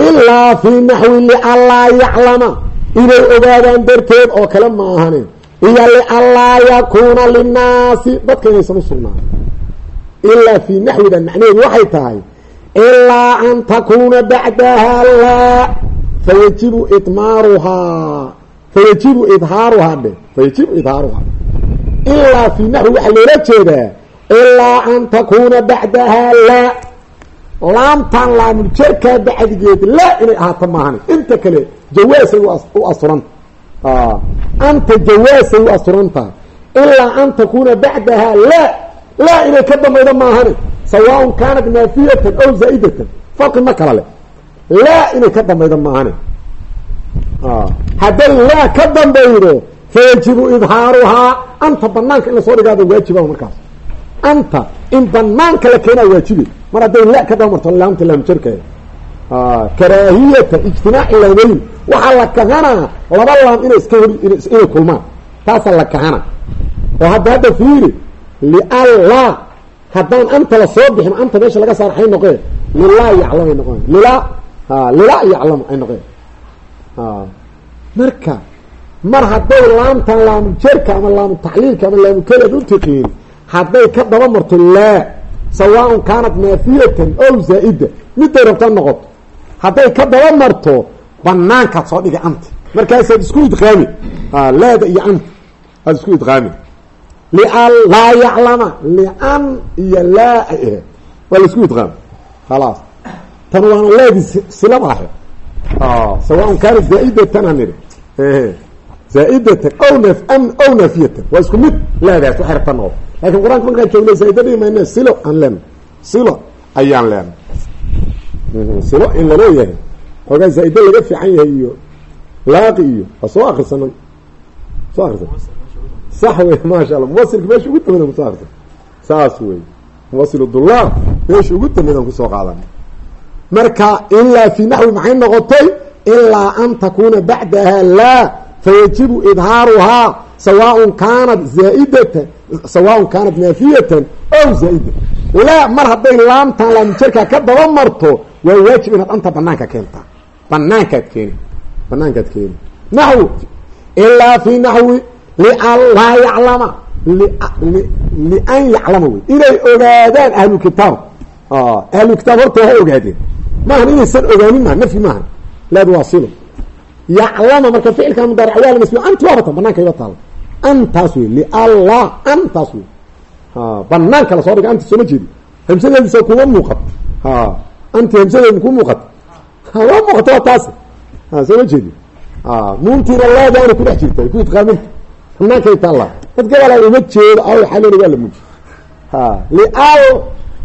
Ilaa fii naxwi lianlaa yaclama. Inay ogaadaan darteed oo kale ma ahanin iyo lianlaa yakuuna linnaasi. Dadka inaysan usugnaan ilaa fii naxwidan macnaheedu waxay tahay ilaa an takuuna bacdaha laa fayajibu idmaaruhaa. Fayajibu idhaaruhaa dhe fayajibu idhaaruhaa ilaa fii naxwi waxaa loola jeedaa ilaa an takuuna bacdaha laa laamtan laamuljarkaa bacdigeed laa inay ahaato maahani inta kale jawaasay u asuranta anta jawaasay u asuran tahay ilaa an takuuna bacdaha laa laa inay ka dambaydo maahani sawaaun kaanat naafiyatan aw zaa'idatan farqi ma kala leh laa inay ka dambaydo maahani hadday laa ka dambaydo fayajibu idhaaruhaa anta banaanka in la soo dhigaado waajiba markaas anta in banaanka la keenaa waajibe mar hadday la ka daba marto laamta laamjarkeeda karaahiyata ijtimaaci laameyn waxaa la kahanaa laba laam inay iska hor inay kulmaan taasaa la kahana oo hadda hadda fiiri lianlaa haddaan anta la soo bixin anta meesha laga saar ay noqeen lilaa yaclam ay noqon lilaa lilaa yaclam ay noqeen marka mar hadday laamtan laamujarka ama laamu tacliilka ama laamukelaad u tiqiin hadday ka daba marto laa sawaaun kaanat naafiyatan ow zaa'ida miday rabta noqoto hadday ka daba marto banaankaad soo dhigay anta markaasaad isku idqaami. Laada iyo anta aad isku idqaami. Lian laa yaclama lian iyo laa ay aheed waa la isku idqaami. Khalaas. Tan waana laadii silada ahe. Sawaaun kaanat zaa'idatan nidhi zaa'idatan ow naafiyatan waa isku mid laadaas waxay rabta noqoto laakiin qur'aanka markaan joogna zaa'ida dhigi silo aan leenay silo ayaan leenay silo in la leeyahay xoogaa zaa'ida laga fiican yahay iyo laaqi iyo waa soo akrisanay soo akrisan sax wey maasha allah muwasilka meesha ugu dambeyd an ku soo akrisan saas wey muwasil dulaab meesha ugu dambeyd aan ku soo qaadan marka ilaa fi naxwi maxay noqotay ilaa an takuuna bacdaha laa fayajibu idhaaruhaa sawaaun kaanat zaaidatan sawaaun kaanat naafiyatan ow zaa'ida laa mar hadday laamtan laamijarkaa ka daba marto waa waajib inaad anta banaanka keentaa banaankaad keeni banaankaad keeni naxwi ilaa fi naxwi lian laa yaclama lian yaclama wey inay ogaadaan ahlu kitaab ahlu kitaab horta ha ogaadeen maahan inaysan ogaanin maha nafyi maaha laad waa yaclama marka ficilka mudaaric waa la nasbiyo anti waabatan banaanka iba taala antaas wey lianla antaas wey banaanka la soo dhiga anta sooma jeedi. Hamsadeedisa kuma muuqato. Anti hamsadeedi ku muuqato. Waa muuqato waa taas sooma jeedi. Nuuntiina laadaana ku dhex jirta ku idqaaminta banaankaay taalla dad gabala uma jeedo aw xalin waa la muuji lial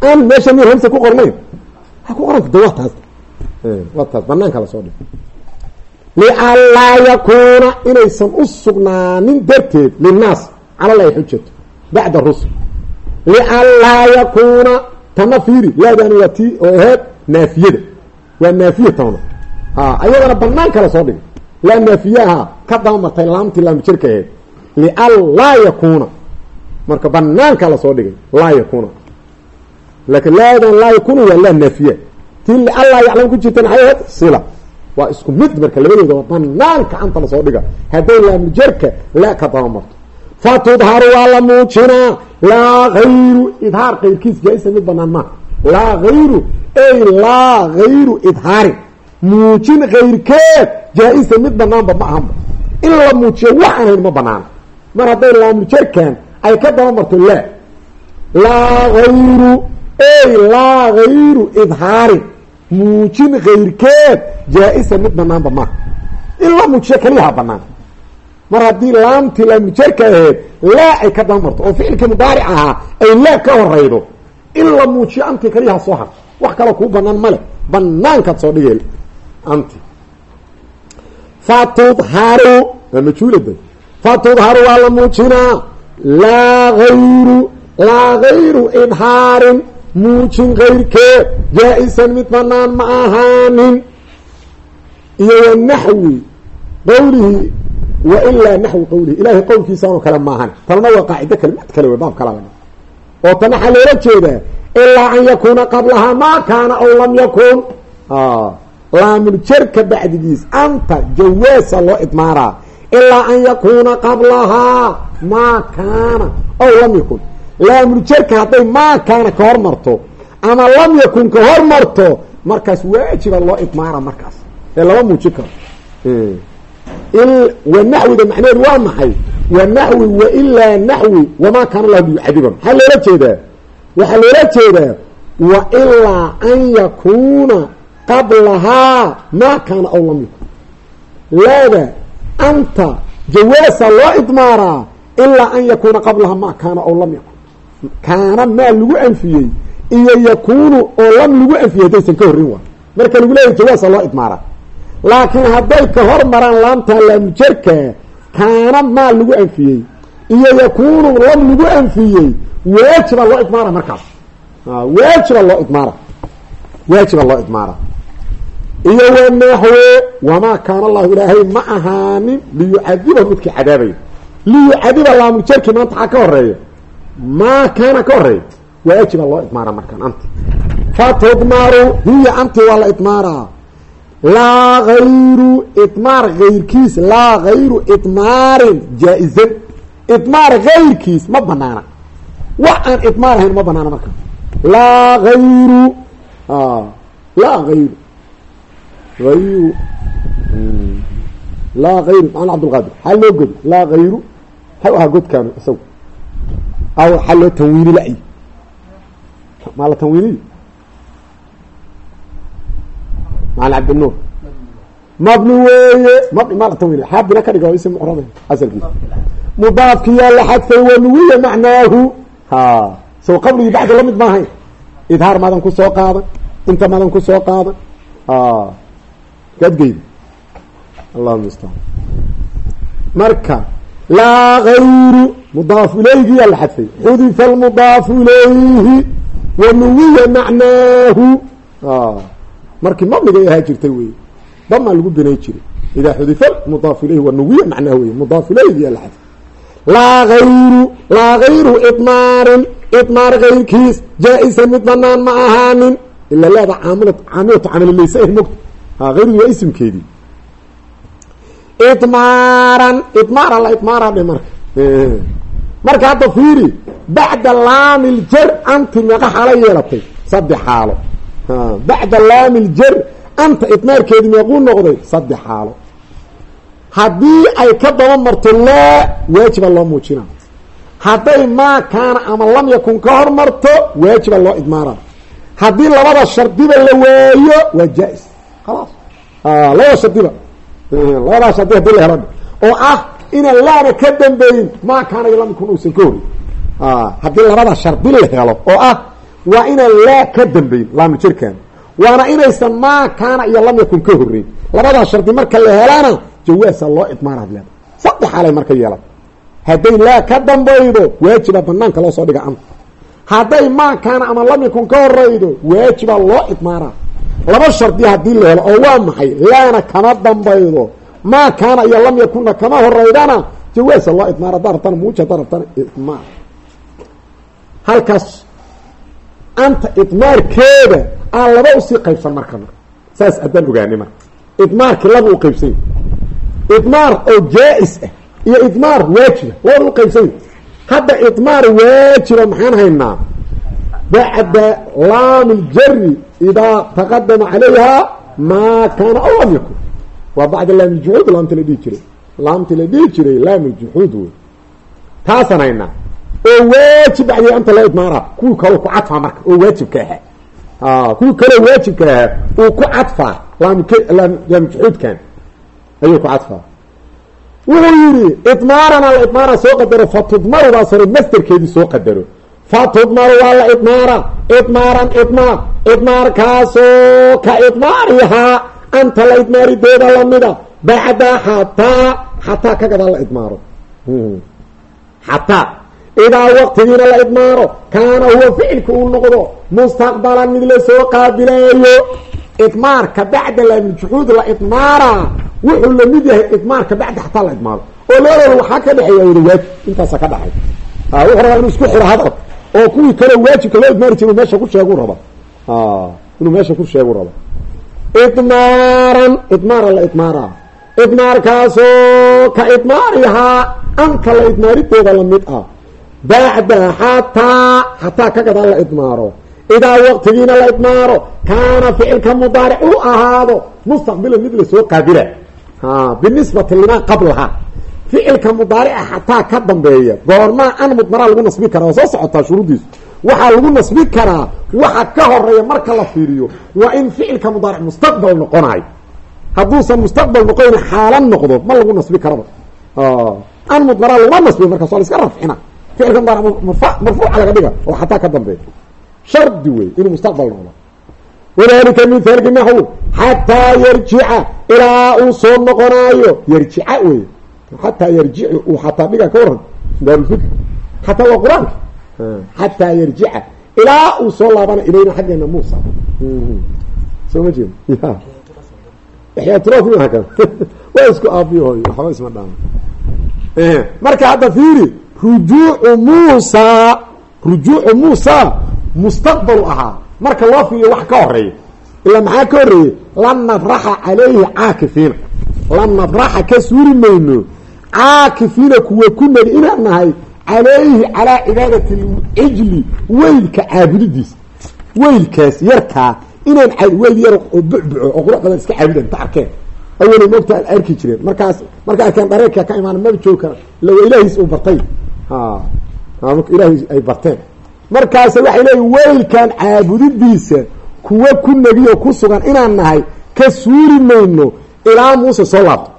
an meesha mir hamsa ku qornayn ha ku qoranta de waa taas waa taas banaanka la soo dhig lianlaa yakuuna inaysan u sugnaanin darteed linnaas cala lahi xujato bacda rusul lianlaa yakuuna tana fiiri laadaani waa tii oo aheyd naafiyada waa naafiya tana ayadana banaanka la soo dhigay laa naafiyaha ka dabamartay laamtii laamijirka aheyd lian laa yakuuna marka banaanka la soo dhigay laa yakuuna laakiin laadan laa yakuuna waa laa naafiya tii lian laa yaclam ku jirta maxay aheyd sila waa isku mid marka labadooda waa banaanka anta la soo dhiga. Hadday laamijarka laa ka dabamarto fa tudharu waa la muujinaa laa hayru idhaar kayrkiis jaa-isa mid banaan maaha laa hayru ey laa hayru idhaarin. Muujin kayrkeed jaa-isa mid banaanba ma ahanba in la muujiyo waxaan hayn ma banaana mar hadday laamijarkan ay ka dabamarto laa laa hayru ey laa hayru idhaarin muujin kayrkeed jaa-isa mid banaanba maaha in la muujiyo kaliyaha banaan mar haddii laamtii laamijarka aheyd laa ay ka dabamarto oo ficilkii mudaaric ahaa ay laa ka horeydo in la muujiyo anti kaliyaha soo har wax kaloo kuu banaan male banaankaad soo dhigay anti fatudharu waa majhuulada fatudharu waa la muujinaa. Laa hayru laa hayru idhaarin muujin kayrkeed jaa-isan mid banaan ma ahaanin. Iyo wanaxwi qawlihi wa ilaa naxwi qawlihi. Ilahay qowlkiisaanoo kale maahan talna waa qaacido kale mid kale wey baab kala laga oo tan waxaa loola jeedaa ilaa an yakuuna qablahaa maa kaana aw lam yakun laamuljarka bacdigiis anta jawaasa loo idmaaraa. Ilaa an yakuuna qablahaa maa kaana aw lam yakun laamuljarka hadday maa kaana ka hormarto ama lam yakun ka hormarto markaas waajiba loo idmaara markaas ee lama muujin karo. Wanaxwiga macneheedu waa maxay? Wanaxwi wailaa naxwi wamaa kaana lahu liyucadiba maxaa loola jeedaa? Waxaa loola jeedaa wailaa an yakuuna qablahaa maa kaana aw lam yakun. Laada anta jawaasa loo idmaaraa ilaa an yakuuna qablahaa maa kaana aw lam yakun kaana maa lagu anfiyey iyo yakuunu oo lam lagu anfiyey haddaysan ka horrin waa. Marka lagu leeyahy jawaasa loo idmaaraa laakiin hadday ka hor maraan laamtaa laamjarka kaana maa lagu anfiyey iyo yakuunu lam lagu anfiyey waajiba loo idmaara markaas. Waajiba loo idmaara. Waajiba loo idmaara. Iyo wanaxwe wamaa kaana allahu ilaahay ma ahaanin liyucadibahu midkii cadaabaya liyucadiba laamuljarkii maanta xaa ka horreeya maa kaana ka horreeya waajiba loo idmaara markaan anti. Fatudmaru hiya anti waa la idmaaraa laa hayru idmaar hayrkiis laa hayru idmaarin jaa-izan idmaar hayrkiis ma banaana. Wax aan idmaar ahayn ma banaana marka. Laa hayru laa hayru hayru laa hayru macana cabdulqaadir xaa loo godo? Laa hayru waxay u ahaa godkaanu isagu aw xaa loo tanwiini la-y maa la tanwiiniy macan cabdinuur mabni weeye mabni maa la tanwiiniy xaabina ka dhiga waa ism mucrame asalkiisa mudaafkiyaa la xadfay wanuwiya macnaahu. Ha sow qabligii bacdi la mid maahayn idhaar maadan ku soo qaadan inta maadan ku soo qaadan. Kaadgeydi allahuma mustacaan marka laa hayru mudaafu ilayhiyaa la xadfay xudifa almudaafu ilayhi wanuwiya macnaahu markii mabnigay ahaa jirtay wey damaa lagu binay jiray idaa xudifa mudaafu ilayhi wanuwiya macnaahu wey mudaafu ilayhiyaa la xadfay laa hayru laa hayru idmaarin idmaar kayrkiis jaa-isan mid banaan ma ahaanin ila leeda caamil caamilatu camalilaysa eh mogta hayrudu waa isimkeedii idmaaran idmaara la marka hadda fiiri bacda laamil jar anti meeqa xaalo yeelatay saddex xaalo. Bacda laamil jar anta idmaarkeedi meequu noqday saddex xaalo. Haddii ay ka daba marto laa waajiba loo muujina hadday maa kaana ama lam yakun ka hor marto waajiba loo idmaara haddii labada shardiba la waayo waa jaa-is. Khalaas. Labada shardiba. Labadaas shardi haddii la helo. Oo ah inaan laana ka dambeeyin maa kaana lam uusan ka horin haddii labada shardi la helo oo ah waa inaan laa ka dambeyn laamul jirkaan. Waana inaysan maa kaana iyo lam yakun ka horeyn labadaa shardi marka la helana jawaasa loo idmaanaad leeda saddex alay marka yeelan. Hadday laa ka dambaydo waajiba banaanka loo soo dhiga anta hadday maa kaana ama lam yakun ka horaydo waajiba loo idmaanaa. Laba shardi haddii la helo oo waa maxay laana kama dambaydo maa kaana iyo lam yakunna kama horeydana jawaasa loo idmaana haddaa rabtana muuj haddaa rabtana idmaar. Halkaas anta idmaarkeeda aa laba u sii qaybsan marka saas haddaan ogaanay marka. Idmaarkii laba u qaybsanya idmaar oo jaa-is ah iyo idmaar waajiba labada u qaybsanya hadda idmaar waajiba maxaan haynaa? Bacda laami ljari idaa taqadama calayha maa kaana aw lam yakun waa bacda laami ljuxuud laamta la dhihi jiray. Laamti la dhihi jiray laami ljuxuud wey taasaan haynaa oo waajib bacdiya anta la idmaara kuwii kaleo ku cadfaa marka oo waajibka ahaa. Kuwii kaleo waajibka ahaa uu ku cadfaa laamjuxuudkan ayuu ku cadfaa. Wuxuu yidhi idmaarana la idmaara soo qadaro fa tudmarudaas hore masderkeedii soo qadaro. Fa tudmaru waa la idmaara idmaaran idmaar idmaarkaasoo ka idmaarihaa anta la idmaarideeda lamida bacda xataa xataa ka gadaa la idmaaro. Xataa. Idaa waqtigiina la idmaaro kaana huwa ficilka uu noqdo mustaqbalan mid la soo qaabilayo idmaarka bacda laamjuxuud la idmaara wuxuu la mid yahay idmaarka bacda xataa la idmaaro. Oo labadooda waxaa ka dhexeeya wada waajib intaasa ka dhaxay wuxuu rabaa inuu isku xiro hadal oo kuwii kale waajibka loo idmaari jira meesha ku sheegu raba inuu meesha ku sheegu raba idmaaran idmaaran la idmaara idmaarkaasoo ka idmaarihaa anta la idmaarideeda la mid ah bacda xataa xataa ka gadaa la idmaaro idaa waqtigiina la idmaaro kaana ficilka mudaaric u ahaado mustaqbilan mid la soo qaabila binisbati limaa qablaha ficilka mudaarica xataa ka dambeeya goormaa an mudmaraa lagu nasbi karaa oo soo socotaa shuruuddiisu waxaa lagu nasbi karaa waxa ka horreeya marka la fiiriyo waa in ficilka mudaaric mustaqbal noqonayo hadduusan mustaqbal noqoyn xaalan noqdo ma lagu nasbi karaba. An mudmaraa laguma nasbiyo markaas waa la iska rafcina. Ficilka mudaaric marfuuca laga dhiga oo xataa ka dambeeya shardi wey inuu mustaqbal noqdo. Wadalika mithaalki naxw xataa yarjica ilaa uu soo noqonaayo. Yarjica wey xataa yarjici uu xataa dhiga ka waran daarulfikr xataa waa qur'aanka xataa yarjica ilaa uu soo laabana ilayna xaggeena muusa soo ma jeed ya maaha kan waa isku aabiyo hooyo waxba isma dhaama marka hadda fiiri rujuucu muusa rujuucu muusa mustaqbalu ahaa marka loo fiiriyo wax ka horreeya ilaa maxaa ka horeeyey lan nabraxa calayhi caakifiina lan nabraxa ka suuri mayno caakifiina kuwa ku inaan nahay calayhi calaa cibaadati cijli weylka caabudidiisa weylkaas yarkaa inaan weyl yar bucbuco oo qurux badan iska caabudan ta arkeen. Awalay moogta arki jireen markaas marka arkeen dhareerka ka imaan maba joog kara ila ilaahiis uu bartay. Ilaahiis ay barteen. Markaas waxay leeyiin weylkan caabudidiisa kuwa ku negiyo ku sugan inaan nahay ka suuri mayno ilaa muuse soo laabto.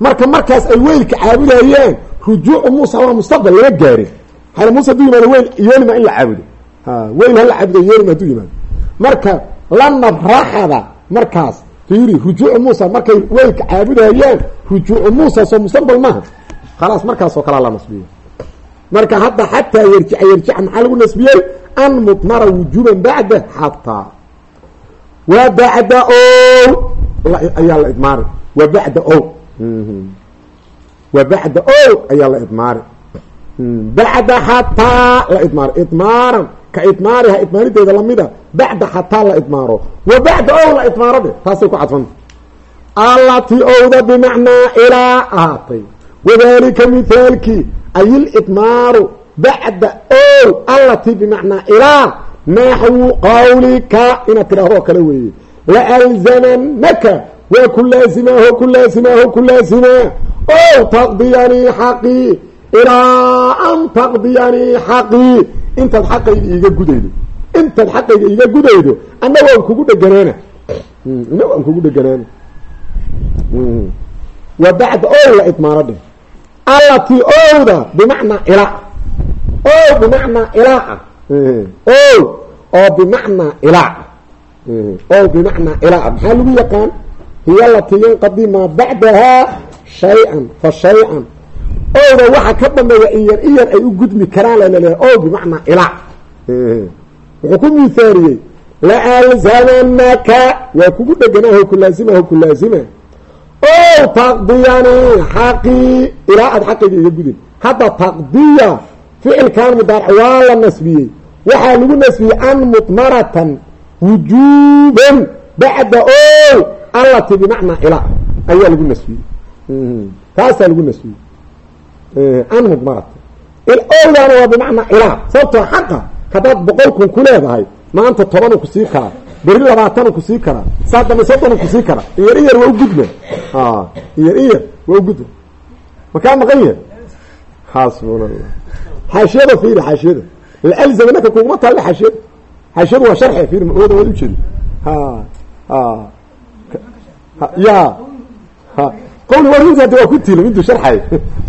Marka markaas ay weylka caabudayeen rujuucu muusa waa mustaqbal lama gaarin. Hal muuse hadduu yimaado weyl yoonima in la caabudo. Weyl hala caabudo yoonima hadduu yimaado. Marka la nabraxada markaas fiiri rujuucu muusa markay weylka caabudayeen rujuucu muusa soo mustaqbal maaha. Khalaas markaasoo kalaa la nasbiyo. Marka hadda xataa yarjica yarjica maxaa lagu nasbiyey? An mudmara wujuuban bacda xataa wa bacda o ayaa la idmaari wa bacda o wa bacda o ayaa la idmaari bacda xataa la idmaaro idmaaran ka idmaariha idmaarideeda lamida bacda xataa la idmaaro. Wa bacda o la idmaaro de. Taasay ku cadfanta allatii owda bimacnaa ilaa ahaatay. Wadalika mithaalkii ay ilidmaaru bacda o allatii bimacnaa ilaa naxwu qawlika inaad tidhaahdo oo kale weeye. Laalzamanaka waa ku laazimaaho ku laazimaaho ku laazimaa o taqdiyanii xaqii ilaa an taqdiyanii xaqii intaad xaqayga iiga gudaydo intaad xaqayga iiga gudaydo anna waan kugu dheganaana anna waan kugu dheganaana wa bacda ow la idmaano dheh allatii owda bimacnaa ilaa ow bimacnaa ilaa ow oo bimacnaa ilaa ow bimacnaa ilaa maxaa lagu yaqaan hiya alatii shay-an fa shay-an owda waxa ka dambeeya iyar iyar ay u gudmi karaan lalaleeya ow bimacnaa ilaa wuxuu ku mihaariyey laalzamanaka waa kugu dheganaho kulaazimaho kulaazima ow taqdiyani xaqii ilaa aad xaqayga iga gudin hadda taqdiya ficilkan mudaarac waa la nasbiyey waxaa lagu nasbiyey an mudmaratan wujuuban bacda ow allati bimacnaa ilaa ayaa lagu nasbiyey taasaa lagu nasbiyey an mudmaratan owdaana waa bimacnaa ilaa sababtoo xaqa haddaad boqol kun ku leedahay maanta tobanu ku sii karaa beri labaatanu ku sii karaa saa dambe soddonu ku sii karaa iyar iyar waa u gudma iyar iyar waa u gudma makaa maqan yahay xasbuna allah xaashiyada fiiri xaashiyada laalzamanaka kuguma taalla xaashiyada xaashiyadu waa sharxe fiiri maooda waad ujeedi ya ha qawli warinta hadda waa ku tili miduu sharxay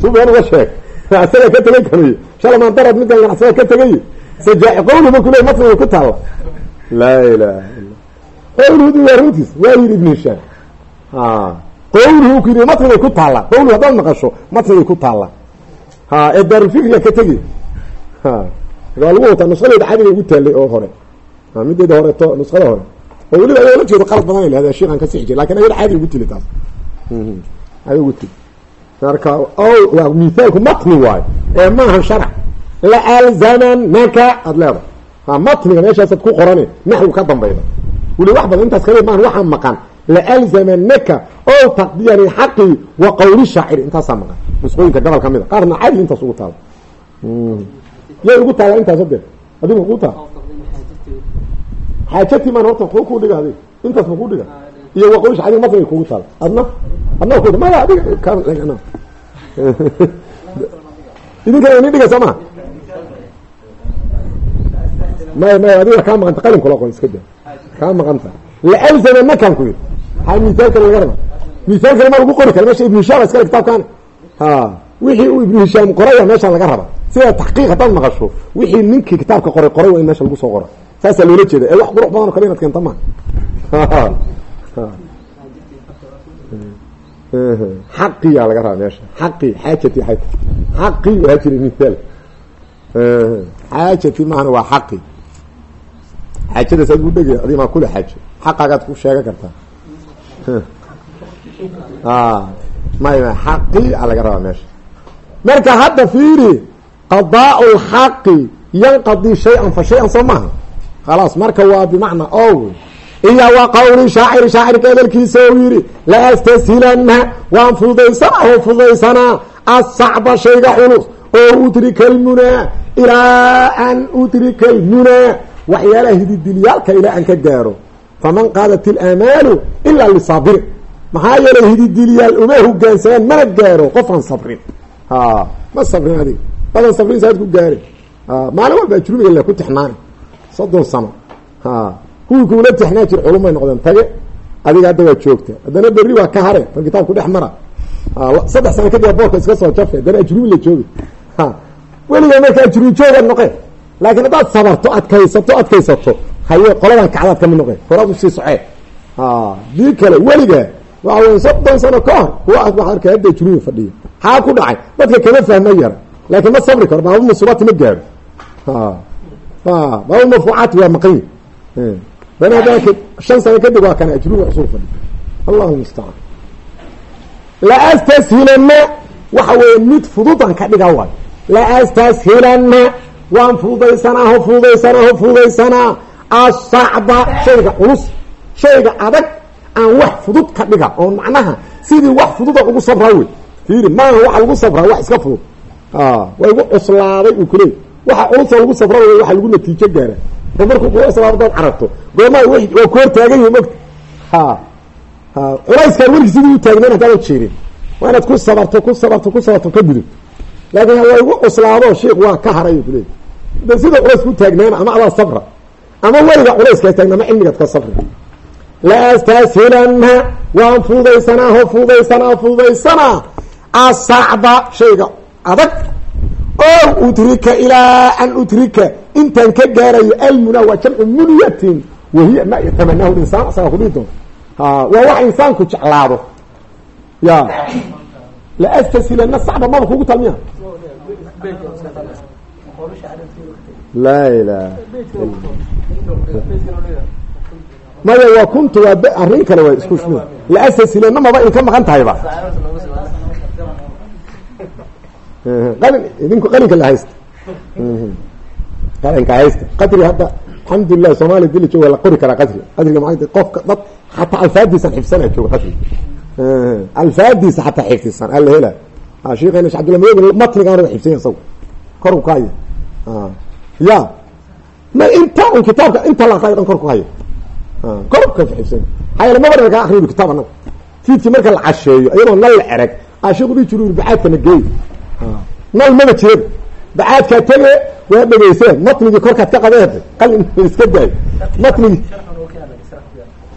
subaan uga sheeg asaga ka tegay kaniyo shalamaan darad midaan ganacsaga ka tegay sajaa qawliba kule matniga ku taalla laa ilaha illa qawluhudi waa runtiis waa yidhi ibn hishaam qawluhu ku yidhi matnigay ku taalla qawluhu haddaad maqasho matnigay ku taalla ha ee daarulfikriga ka tegay ha waa lagu wataa nusqadeeda cadiga ugu taallay oo hore mideeda horeeto nusqada hore oo weliba ayao la jeedo qalad badan ay lahada sheekan ka sixi jir laakiin ayada caadi ugu tili taas caadi ugu tili marka waa mithaalku matni waayo ee maaha sharc laalzamanaka aada leedahay. Ha matniga meeshaasaad ku qorane naxwi ka dambayda. Weli wax badan intaas kale maahan waxaa maqan. Laalzamanaka o taqdiyani xaqii wa qawli shaaciri intaasaa maqan. Nusqooyinka gobol ka mid a qaarna cadi intaas ugu taala yay ugu taala intaas hade adigu ku taala xaajatii maan horta ku dhiga adig intaas ma ku dhiga iyo wa qawli shaaciri matniga kugu taala adna adna ku maya adiga idinkana ini dhiga soo maa may may adiga kaa maqanta qalin kula qon iska da kaa maqanta. Laalzamannakan ku yidhi haa mithaalkana laga raba mithaalkana ma lagu qori kara meesha ibnu hishaam iskale kitaabkaani. Ha wixii uu ibnu hishaam qoraya meeshaan laga raba. Sida taxqiiq haddaad maqasho wixii ninkii kitaabka qoray qoray waa in lagu soo qora saasaa loola jeeda ee wax qurux badan o kale inaad keenta maa xaqiyaa laga rabaa meesha. Xaqi xaajati ay xaqi waa jira mithaal xaajati maahana waa xaqi. Xaajadaas aad u dhegay adi maa kule xaajo xaqaagaad ku sheegan kartaa. May may. Xaqi a laga rabaa meesha. Marka hadda fiiri qadaau lxaqi yanqadii shay-an fa shay-an soo maaha khalaas marka waa bimacnaa iyo wa qawli shaaciri shaacirka edelkiisa u yidhi la astashilana waan fududaysanaa oo fududaysanaa asacba shayga culus oo udrika almunaa ilaa an udrika almunaa waxyaalaha hididilyaalka ilaa aan ka gaaro faman qaadat ilamaalu ilaa lisaabirin maxaa yeelay hididilyaal uma hogaansamaan mana gaaro qofaan sabrin ma sabrin adig badan sabrin saad ku gaari maalin walba ajrumiga la ku tixnaani soddon sano kuwii kuula tixnaa jir culumay noqdeen. Tage adiga hadda waa joogta. Haddana berri waa ka hare bal kitaabku dhex mara. Saddex sano kadib boorka iska soo jafe haddana ajrumi la joogi. Weligaa marka ajrumi joogaad noqe. Laakiin haddaad sabarto adkaysato adkaysato haye qoladan kacdaad ka mid noqe. Horaad u sii socee. Dii kale weligaa waxa wey soddon sano ka hor kuwa waa arka hadda ajrumi fadhiya xaa ku dhacay? Dadka kama fahma yara laakiin ma sabri karo baaba masubaati ma gaaro baaba mafuucaati waa maqanyi bana haddaanka shan sano kadib waa kana ajruga cusub fadhi. Allahu mustacaan laastashilana waxa weeye mid fududan ka dhiga waay laastashilana waan fududaysanaaho fududaysanaaho fududaysanaa asacba shayga culus shayga adag aan wax fudud ka dhiga. Oo macnaha sidii wax fududa ugu sabraa wey fiiri maaha waxa lagu sabraa wax iska fudud. Waa igu cuslaaday uu kuleey waxa culusa lagu sabra way waxa lagu natiijo gaara oo markuu kusabaabdaad carabto goomaa waa ku hor taagan yihi mogta ha ha culayskaan werki sidii u taagnayn haddaadan jeerin waa inaad ku sabarto ku sabarto ku sabarto ka gudub. Laakiin waa igu cuslaado sheik waa ka haray kuleey de sida culays ku taagnaana ama adaa sabra ama weliga culayskaas taagna ama cilmigaad ka sabri laastasilanna waan fududaysanaa ho fududaysanaa fududaysanaa asacba shayga adag o udrika ilaa an udrika intaan ka gaarayo almuna waa jamcu munyatin wahiya ma yatamanahu insaan asagaa kudhihi doonta waa wax insaanku jeclaado. Ya. Laastasilanna sacba maba kugu talmiya laa ilaha maya waa kuntu waa arrin kale waa isku laastasilanna maba in ka maqan tahayba qalin idinku qalinka la haysta qalinka haysta qadri hadda alxamdulilah soomaaliya dili jooga la qori karaa qadri. Qadriga maa qofka dad xataa alfaadiisan xifsana jooga qadri. Alfaadiisa xataa xifdisan ala hela sheekheena shee abdilla madoog matnigaana xifsanya isaga ka haya ya. Ma inta un kitaabka inta la aqrayo dhan korku haya korka xifsanya maxaa yeele maba akriyo kitaab anaga fiidkii marka la casheeyo iyadoo nal la erag asheeku dhihi jiru bacaadkana geey nal maba jiran bacaadkaa tege waa dhegeyseen matnigii korkaad ka qabeed qalin iska daay. Matnigii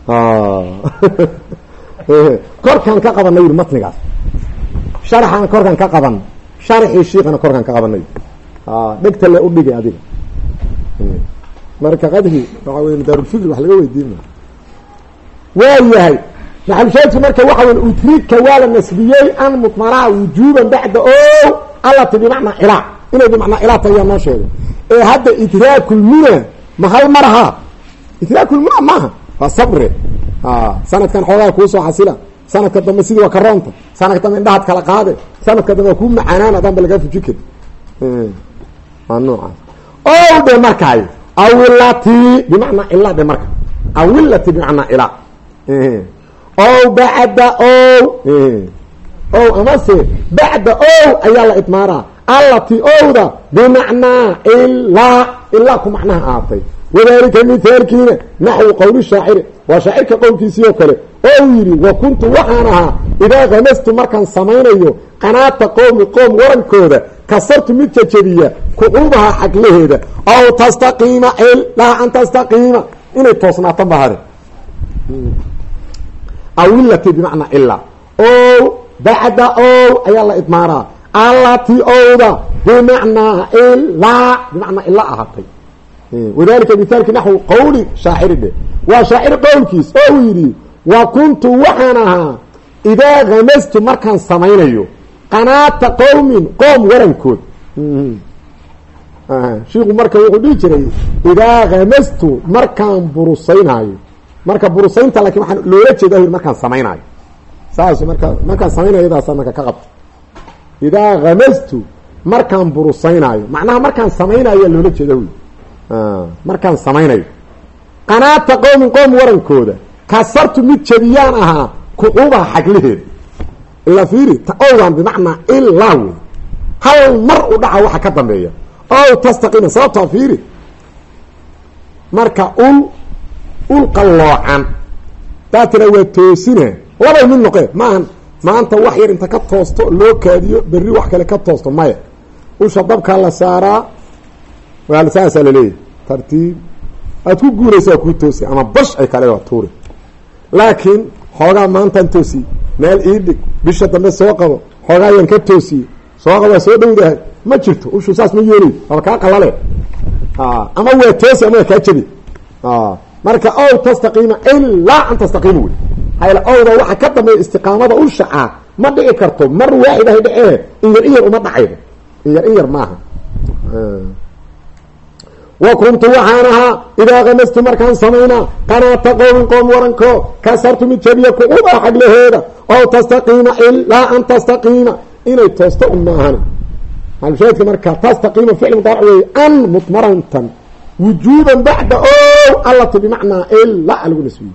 korkaan ka qabanay yuri matnigaas sharaxaan korkaan ka qaban. Sharaxii shiikana korkaan ka qabanay dhegta le udhigay adiga. Marka qadri waxa wey daarulfikr wax laga weydiin ma. Waa yahay maxalushaadku marka waxa wey utrika waa la nasbiyey an mudmanaa wujuuban bacda o allati bimacnaa ilaa inay bimacnaa ilaa tayaa noo sheegay ee hadda idraakulmuna ma hal maraha idraakulmuna maaha waa sabre sanadkan xoogaa kuusoo xasila. Sanadka dambe sidii waa karoonta sanadka dambe indhahaad kala qaade. Sanadka dambe waa kuu macaanaan adaan ba lagaa fuji kari waa noocaas. O dhe markaay awilati bimacnaa ilaa dhe marka. Awilati bimacnaa ilaa o bacda o o amase bacda o ayaa la idmaaraa. Allati owda bimacnaa ilaa ilaa ku macnaha aatay. Wadalika mithaalkiina naxwi qowli shaaciri. Waa shaacirka qowlkiisii oo kale. Oo uu yidhi wa kuntu waxaan ahaa idaa hamastu markaan samaynayo qanaata qowmi qoom warankooda kasartu mid jajabiya kucuubaha xaglaheeda. Aw tastaqiima ilaa an tastaqiima. Inay toosnaato bahade awilati bimacnaa ilaa o bacda o ayaa la idmaaraa allati owda bimacnaa ilaa bimacnaa ilaa ahaatay wadalika mithaalki naxwi qowli shaaciri dhe waa shaacir qowlkiis oo uu yidhi wa kuntu waxaan ahaa idaa hamastu markaan samaynayo qanaata qowmin qoom warankood shiiku marka wuxuu dhihi jiray idaa hamastu markaan burusaynaayo marka burusaynta laakiin waxaan loola jeeda markaan samaynaayo saas marka markaan samaynayadaasa marka ka qabta idaa hamastu markaan burusaynaayo macnaha markaan samaynaayo loola jeeda wy markaan samaynayo. Qanaata qowmin qoom warankooda. Kasartu mid jabiyaan ahaa kucuubaha xaglaheeda ila fiiri owdan bimacnaa ilaa wey hal mar u dhaca waxa ka dambeeya. Ow tastaqiima sababtaa fiiri. Marka ul ul qalloocan daa tira waa toosina labay mid noqee maahan maanta wax yar inta ka toosto loo kaadiyo berri wax kale ka toosto maya. Usha dabkaa la saaraa. Waa saasaa laleeyahy tartiib. Aad ku guuraysa waa kuu toosi ama bash ay kale tuuri. Laakiin xoogaa maantaan toosiye meel ii dhig. Bisha dambe soo qabo. Xoogaa ayaan ka toosiye soo qabo waa soo dhowdahay ma jirto. Ushu saas ma yeelay aba kaa qalale ama waa toosi ama waa kaa jabi marka ow tastaqiima ilaa an tastaqiima wey hayla owda waxa ka dambeeya istiqaamada usha ah ma dhici karto mar waaxid ahay dhecee in yar in yar uma dhacaydo in yar maaha. Wa kuntu waxaan ahaa idaa kamastu markaan samaynaa qanaata qowmin qoom waranko kasartu mid jabiya kucuba xaglaheeda ow tastaqiima ilaa an tastaqiima. Inay toosto un maahan alshaahidka marka tastaqiima ficl mudaarac weeye an mudmarantan wujuuban bacda o allati bimacnaa ilaa alagu nasbiye.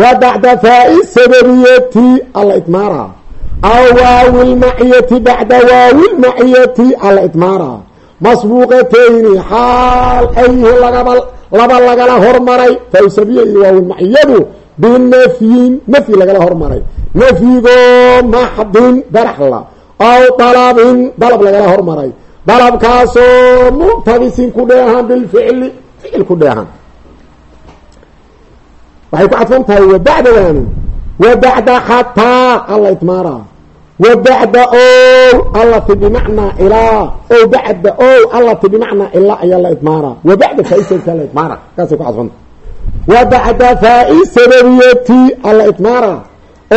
Wa bacda faai sababiyati alla idmaara aw waawi lmaciyati bacda waawi lmaciyati alla idmaara masbuuqatayni xaal ayhi lagaba laba lagala hormaray. Fawsabiya iyo waawilmaciyadu binafyin nafyi lagala hormaray. Nafyigoo maxdin baraxla. Aw dalabin dalab lagala hormaray. Dalabkaasoo mu tabisin ku dheehan bilficli ficil ku dheehan waxay ku cadfan tahay wa bacdadaanu wa bacda xataa alla idmaara wa bacda ow? Allati bimacnaa ilaa ow bacda ow? Allati bimacnaa ilaa ayaa la idmaara wa bacda faa'isadka la idmaara kaasay ku cadfanta wa bacda faa'i alla idmaara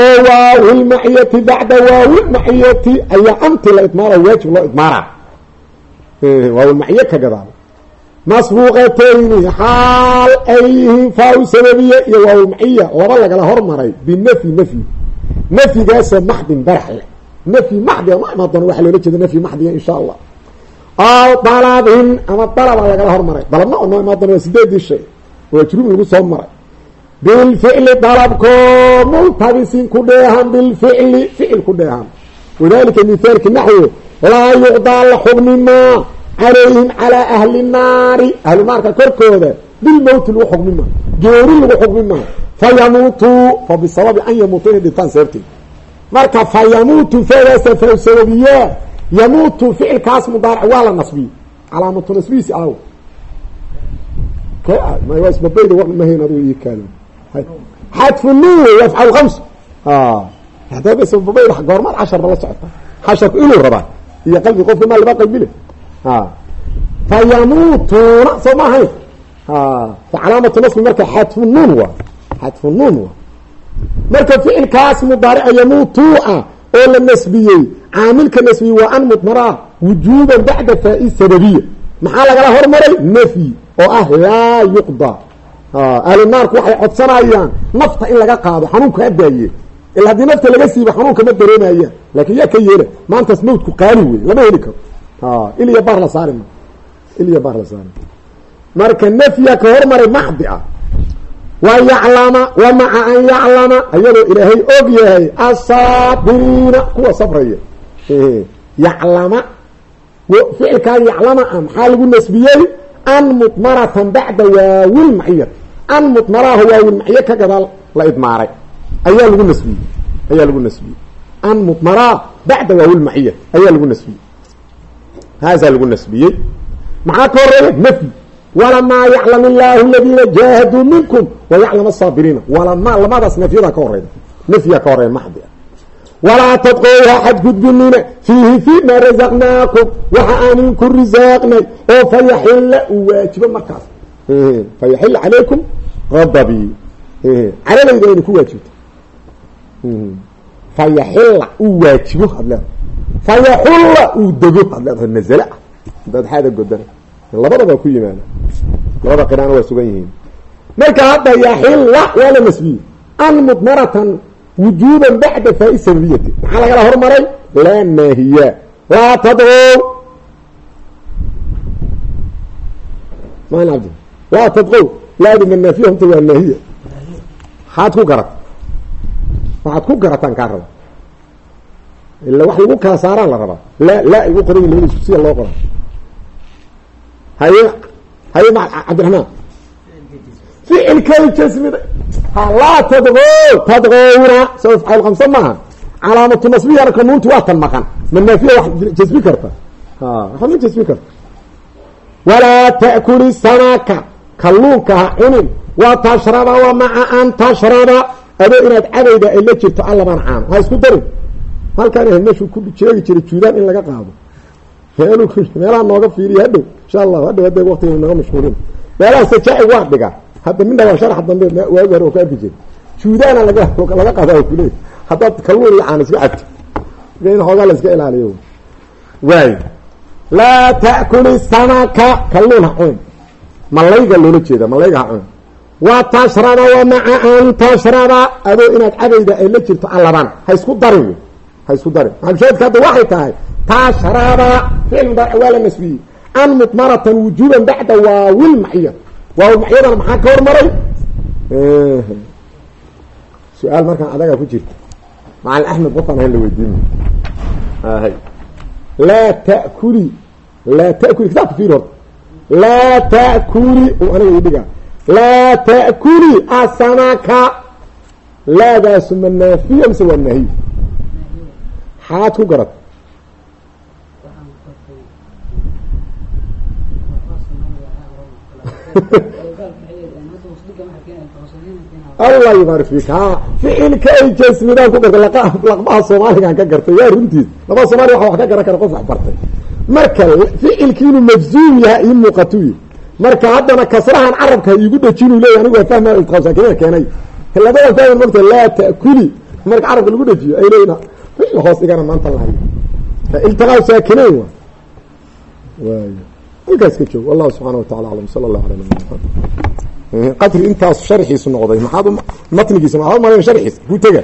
oo waawilmaciyati bacda waawilmaciyati ayaa anti la idmaara waajib loo idmaara waawilmaciye ka gadaal masbuuqatayni xaal ay yihiin faaw sababiye iyo waawilmaciya laba lagala hormaray binafyi nafyi. Nafyigaasoo maxdin barax leh nafyi maxdiga ma imaan doona waxaa loola jeeda nafyi maxdiga insha allah. Aw dalabin ama dalaba lagala hormaray. Dalabna oo noo imaan doona waa sideedii shay waa jurub lagu soo maray. Bilficli dalabko multabisin ku dheehan bilficli ficil ku dheehan. Wadalika mithaalki naxwi laa yuqdaa la xugmimaa calayhim calaa ahli naari. Ahlu naarka korkooda bilmowti lagu xugmi maa geeri lagu xugmi maa fa yamuutuu fa bisababi an yamuutu inay dhintaan sababteed marka fa fadaasa fa yamuutu ficilkaas mudaaric waa la nasbiye calaamatu nasbihiisi aaw isbabayda wa mahayn adigu ii kaalo xadfu nuun wey afcaal khams hadabasbabayda goormaad casharba la socota. Casharku inuu rabaa iyo qalbi qofka maa laba qalbile fa yamuutuuna soo ma ahayn fa calaamatu nasbi marka xadfu nuun waa. Xadfu nuun waa. Marka ficilkaas mudaarica yamuutuu ah oo la nasbiyey caamilka nasbiyey waa an mudmaraa wujuuban bacda faa-i sababiya. Maxaa lagala hormaray? Nafyi oo ah laa yuqda. Ahlu naarku waxay codsanayaan nafta in laga qaado xanuunka adaaye ila haddii nafta laga siiba xanuunka ma dareemayaan laakin yaa ka yeela maantaas mawtku qaali wey lama heli karo iliya baar la saari ma iliya baar la saari marka nafya ka hormaray maxdi ah wa yaclama wa maca an yaclama ayadoo ilaahay og yahay asaabiriina kuwa sabraya. Yaclama ficilkaa yaclama ah maxaa lagu nasbiyey? An mudmaratan bacda waawil maciyat an mudmaraaho waawil maciye ka gadaal la idmaaray. Ayaa lagu nasbiyey. Ayaa lagu nasbiyey. An mudmaraa bacda waawil maciyat ayaa lagu nasbiyey haasaa lagu nasbiyey maxaa ka horreeya nafyi walamaa yaclam illaahu aladiina jaahaduu minkum wayaclam asaabiriina walamaa lamadaas nafyadaa ka horeyda nafyaa ka horreeya maxdi ah walaa tadqowha xadgudbinina fiihi fii maa razaqnaakum waxa aanin ku risaaqnay oo fayaxilla uu waajibo markaas fayaxilla calaykum adabii caladayda ayna ku waajibto fayaxilla uu waajibo had leedahay fayaxulla uu dego had leedahay nazala ah dadxaada godana labadaba ku yimaada labada qiraana waa sugan yihiin marka hadda yaxilla waa la nasbiyey an mudmaratan wujuuban bacda faa-i sababiyati maxaa lagala hormaray laa naahiya laa tadqow cabdi laa tadqow laadima naafiya hunta waa naahiya maxaad ku garata waxaad ku garataan kaa raba ila wax lagu kala saaraan la rabaa. Laa laa ay u qoran yihiin labadiis sida loo qora haye haye ma cabdiraxmaan. Ficilkay jasmida ha laa tadqow tadqowna soo afcaal kamsa maaha. Calaamatu nasbiyana kanuunti waa tan maqan. Ma naafiya wax jasmi karta. Waxba ma jasmi karta. Walaa ta'kuli samaka. Kalluunka cunin. Wa tashraba wa maca an tashraba. Adoo inaad cadayda ay la jirto allaban caano ha isku darin halkaan meeshuu ku sheegi jiray juudaan in laga qaado. Meel meelaha nooga fiiriya hadhow insha allahu hadhow hadda waqtiga naga mashhuulin meelaha sajaaci waa dhiga. Hadda midna waa sharax dambe waagi hore oo ka arki jira juudaana laga laga qadaa kuleey haddaad kalluun iyo caan iska cabto in xoogaa la iska ilaaliyo. Waay laa ta'kuli samaka kalluun ha cunin. Malayga loola jeeda malayga ha cunin. Wa tashraba wa maca an tashraba adoo inaad cadayda ay la jirto allaban ha isku darin ha isku darin maxalushaadka hadda waxay tahay tashraba ficil mudaaric waa la nasbiyey. An mudmaratan wujuuban bacda waawil maciya. Waawil maciyadana maxaa ka hormaray? Su'aal markaan adagaa ku jirta macalin axmed qofaan ahayn la weydiin. Laa ta'kuli laa ta'kuli kitaabka fiir horta laa ta'kuli aniga ii dhigaa. Laa ta'kuli asamaka laadaasu ma naafiya mise waa naahiy xaad ku garat allah ha ficilka ay jasmidaan ku gartay laqbaha soomaaligaan ka gartay waa runtiis labada soomaliya waxa wax ka garan kara qof wax bartay. Marka ficilki inuu majzuum yahay ii muuqatuy marka haddana kasrahan carabka iigu dhejinu leeya anigu waa fahma keenay? Labadan fahmin mogta laa ta'kuli. Marka carabka lagu dhejiyo ay leeyiin ficil hoos dhigana maanta lahayo iltiqaab saakinayn wa? Waay halkaas ka joog wallahu subxaana wa tacala aclam sala allahu ala nabina maxamed qadri intaas sharxiisu noqday. Maxaad matnigiisa maxaad umalayn sharxiisa? Ku tega